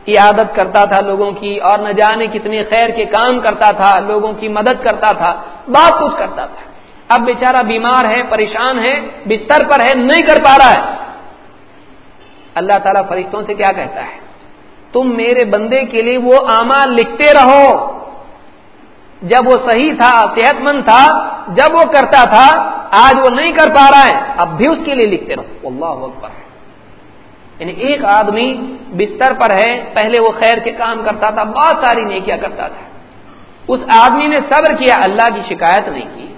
عیادت کرتا تھا لوگوں کی، اور نہ جانے کتنے خیر کے کام کرتا تھا، لوگوں کی مدد کرتا تھا، بہت کچھ کرتا تھا۔ اب بیچارہ بیمار ہے، پریشان ہے، بستر پر ہے، نہیں کر پا رہا ہے۔ اللہ تعالیٰ فرشتوں سے کیا کہتا ہے؟ تم میرے بندے کے لیے وہ آما لکھتے رہو۔ جب وہ صحیح تھا صحت مند تھا، جب وہ کرتا تھا، آج وہ نہیں کر پا رہا ہے، اب بھی اس کے لیے لکھتے رہو۔ اللہ اکبر۔ یعنی ایک آدمی بستر پر ہے، پہلے وہ خیر کے کام کرتا تھا، بہت ساری نیکیاں کرتا تھا۔ اس آدمی نے صبر کیا، اللہ کی شکایت نہیں کی۔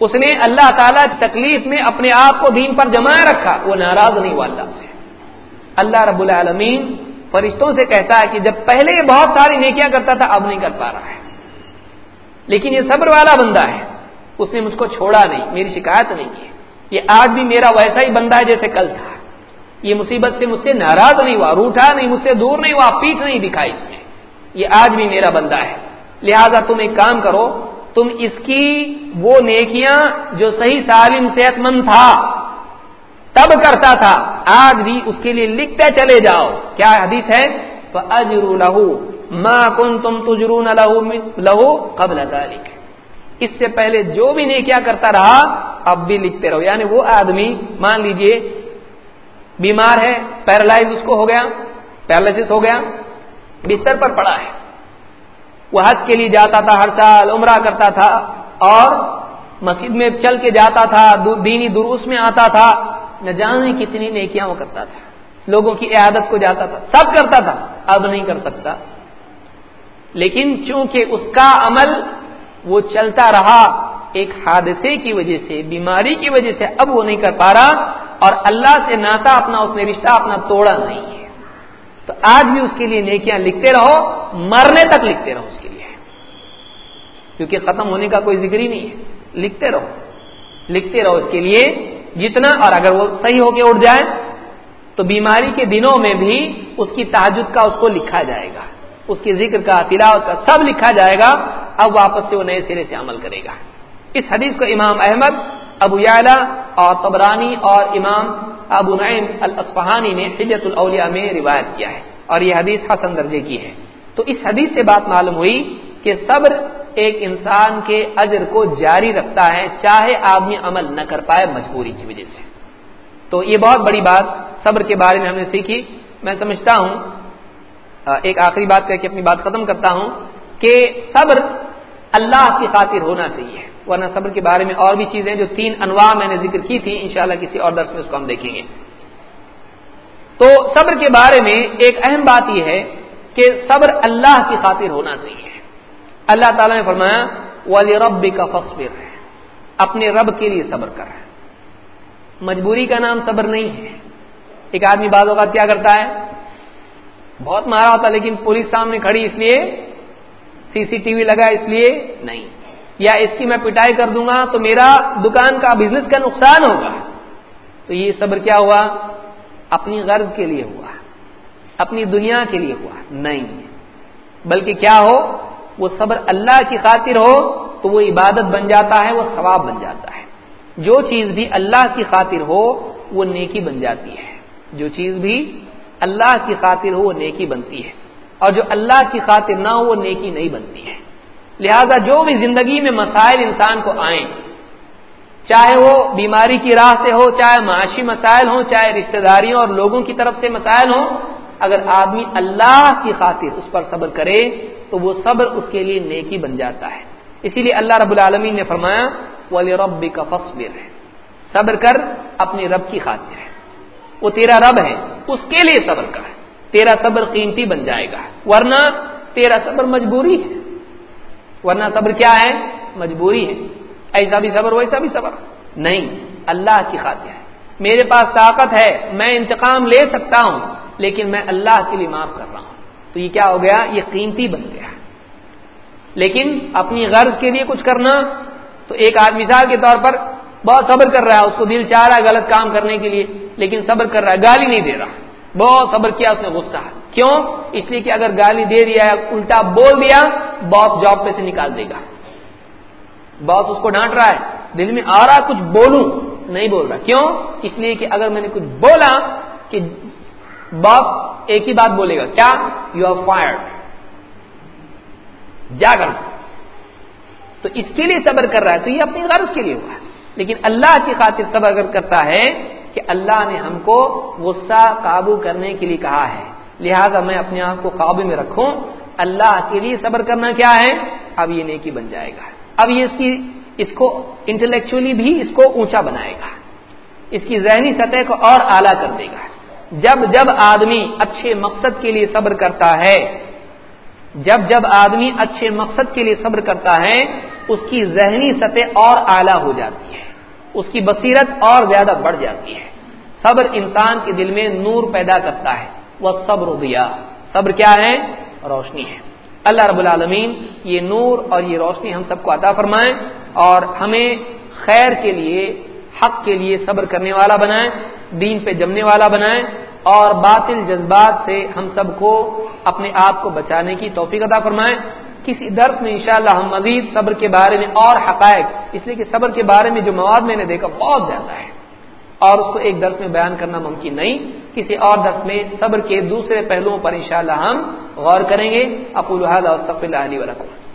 اس نے اللہ تعالی تکلیف میں اپنے آپ کو دین پر جمائے رکھا، وہ ناراض نہیں ہوا اللہ سے۔ اللہ رب العالمین فرشتوں سے کہتا ہے کہ جب پہلے بہت ساری نیکیاں کرتا تھا، اب نہیں کر پا رہا ہے۔ لیکن یہ صبر والا بندہ ہے۔ اس نے مجھ کو چھوڑا نہیں، میری شکایت نہیں کی۔ یہ آج بھی میرا ویسا ہی بندہ ہے جیسے کل تھا۔ یہ مصیبت سے مجھ سے ناراض نہیں ہوا، روٹا نہیں، مجھ سے دور نہیں ہوا، پیٹ نہیں دکھائی اس نے۔ یہ آج بھی میرا بندہ ہے۔ لہذا تم ایک کام کرو، تم اس کی وہ نیکیاں جو صحیح سالم صحت مند تھا، تب کرتا تھا، آج بھی اس کے لیے لکھتے چلے جاؤ۔ کیا حدیث ہے؟ تو اجرو ماں کن تم تجرون لہو لہو قبل ذلك۔ اس سے پہلے جو بھی نیکیاں کرتا رہا، اب بھی لکھتے رہو۔ یعنی وہ آدمی، مان لیجیے، بیمار ہے، پیرالائز اس کو ہو گیا پیرالائس ہو گیا، بستر پر پڑا ہے۔ وہ حج کے لیے جاتا تھا، ہر سال عمرہ کرتا تھا، اور مسجد میں چل کے جاتا تھا دینی دروس میں آتا تھا۔ نہ جانے کتنی نیکیاں وہ کرتا تھا۔ لوگوں کی عیادت کو جاتا تھا، سب کرتا تھا، اب نہیں کر سکتا۔ لیکن چونکہ اس کا عمل وہ چلتا رہا ایک حادثے کی وجہ سے، بیماری کی وجہ سے اب وہ نہیں کر پا رہا اور اللہ سے ناتا اپنا، اس نے رشتہ اپنا توڑا نہیں۔ ہے تو آج بھی اس کے لیے نیکیاں لکھتے رہو، مرنے تک لکھتے رہو اس کے لیے۔ کیونکہ ختم ہونے کا کوئی ذکر ہی نہیں ہے۔ لکھتے رہو۔ لکھتے رہو اس کے لیے جتنا، اور اگر وہ صحیح ہو کے اٹھ جائے تو بیماری کے دنوں میں بھی اس کی تحجد کا اس کو لکھا جائے گا۔ اس کی ذکر کا، تلاوت کا سب لکھا جائے گا، اب واپس سے وہ نئے سرے سے عمل کرے گا۔ اس حدیث کو امام احمد، ابو یعلا اور تبرانی اور امام ابو نعیم الاسفہانی نے حجت الاولیاء میں روایت کیا ہے اور یہ حدیث حسن درجے کی ہے۔ تو اس حدیث سے بات معلوم ہوئی کہ صبر ایک انسان کے اجر کو جاری رکھتا ہے، چاہے آدمی عمل نہ کر پائے مجبوری کی وجہ سے۔ تو یہ بہت بڑی بات صبر کے بارے میں ہم نے سیکھی۔ میں سمجھتا ہوں ایک آخری بات کر کے اپنی بات ختم کرتا ہوں کہ صبر اللہ کی خاطر ہونا چاہیے، ورنہ صبر کے بارے میں اور بھی چیزیں جو تین انواع میں نے ذکر کی تھی، انشاءاللہ کسی اور درس میں اس کو ہم دیکھیں گے۔ تو صبر کے بارے میں ایک اہم بات یہ ہے کہ صبر اللہ کی خاطر ہونا چاہیے۔ اللہ تعالیٰ نے فرمایا ولی رب کا فصبر ہے اپنے رب کے لیے صبر کر۔ مجبوری کا نام صبر نہیں ہے۔ ایک آدمی بعض اوقات کیا کرتا ہے؟ بہت مارا ہوتا لیکن پولیس سامنے کھڑی اس لیے سی سی ٹی وی لگا اس لیے نہیں۔ یا اس کی میں پٹائی کر دوں گا تو میرا دکان کا بزنس کا نقصان ہوگا۔ تو یہ صبر کیا ہوا؟ اپنی غرض کے لیے ہوا۔ اپنی دنیا کے لیے ہوا۔ نہیں۔ بلکہ کیا ہو؟ وہ صبر اللہ کی خاطر ہو تو وہ عبادت بن جاتا ہے، وہ ثواب بن جاتا ہے۔ جو چیز بھی اللہ کی خاطر ہو، وہ نیکی بن جاتی ہے۔ جو چیز بھی اللہ کی خاطر ہو وہ نیکی بنتی ہے اور جو اللہ کی خاطر نہ ہو وہ نیکی نہیں بنتی ہے لہذا جو بھی زندگی میں مسائل انسان کو آئیں، چاہے وہ بیماری کی راہ سے ہو، چاہے معاشی مسائل ہوں، چاہے رشتے داریوں اور لوگوں کی طرف سے مسائل ہوں، اگر آدمی اللہ کی خاطر اس پر صبر کرے تو وہ صبر اس کے لیے نیکی بن جاتا ہے۔ اسی لیے اللہ رب العالمین نے فرمایا ولی رب کا فصبر ہے صبر کر اپنے رب کی خاطر ہے۔ وہ تیرا رب ہے، اس کے لیے صبر کر۔ تیرا صبر قیمتی بن جائے گا۔ ورنہ تیرا صبر مجبوری ہے۔ ورنہ صبر کیا ہے؟ مجبوری ہے۔ ایسا بھی صبر، ویسا بھی صبر۔ نہیں، اللہ کی خاطر ہے۔ میرے پاس طاقت ہے، میں انتقام لے سکتا ہوں، لیکن میں اللہ کے لیے معاف کر رہا ہوں۔ تو یہ کیا ہو گیا؟ یہ قیمتی بن گیا۔ لیکن اپنی غرض کے لیے کچھ کرنا، تو ایک آدمی مثال کے طور پر بہت صبر کر رہا ہے، اس کو دل چاہ رہا ہے غلط کام کرنے کے لیے، لیکن صبر کر رہا ہے، گالی نہیں دے رہا۔ بہت صبر کیا اس نے، غصہ کیوں؟ اس لیے کہ اگر گالی دے دیا ہے الٹا بول دیا باس جاب پہ سے نکال دے گا۔ باس اس کو ڈانٹ رہا ہے، دل میں آ رہا کچھ بولوں، نہیں بول رہا۔ کیوں؟ اس لیے کہ اگر میں نے کچھ بولا کہ باس ایک ہی بات بولے گا، کیا؟ یو آر فائرڈ جا کر۔ تو اس کے لیے صبر کر رہا ہے، تو یہ اپنی غرض کے لیے ہوا ہے۔ لیکن اللہ کی خاطر صبر اگر کرتا ہے کہ اللہ نے ہم کو غصہ قابو کرنے کے لیے کہا ہے۔ لہذا میں اپنے آپ کو قابو میں رکھوں۔ اللہ کے لیے صبر کرنا کیا ہے؟ اب یہ نیکی بن جائے گا۔ اب یہ اس کی اس کو انٹلیکچولی بھی اس کو اونچا بنائے گا۔ اس کی ذہنی سطح کو اور اعلیٰ کر دے گا۔ جب جب آدمی اچھے مقصد کے لیے صبر کرتا ہے، جب جب آدمی اچھے مقصد کے لیے صبر کرتا ہے، اس کی ذہنی سطح اور اعلیٰ ہو جاتی ہے۔ اس کی بصیرت اور زیادہ بڑھ جاتی ہے۔ صبر انسان کے دل میں نور پیدا کرتا ہے۔ وہ صبر دیا صبر کیا ہے؟ روشنی ہے۔ اللہ رب العالمین، یہ نور اور یہ روشنی ہم سب کو عطا فرمائیں اور ہمیں خیر کے لیے، حق کے لیے صبر کرنے والا بنائیں دین پہ جمنے والا بنائیں اور باطل جذبات سے ہم سب کو اپنے آپ کو بچانے کی توفیق عطا فرمائیں کسی درس میں انشاءاللہ ہم مزید صبر کے بارے میں اور حقائق، اس لیے کہ صبر کے بارے میں جو مواد میں نے دیکھا بہت زیادہ ہے۔ اور اس کو ایک درس میں بیان کرنا ممکن نہیں۔ کسی اور درس میں صبر کے دوسرے پہلوؤں پر انشاءاللہ ہم غور کریں گے۔ اقول هذا واستغفر الله لي ولكم۔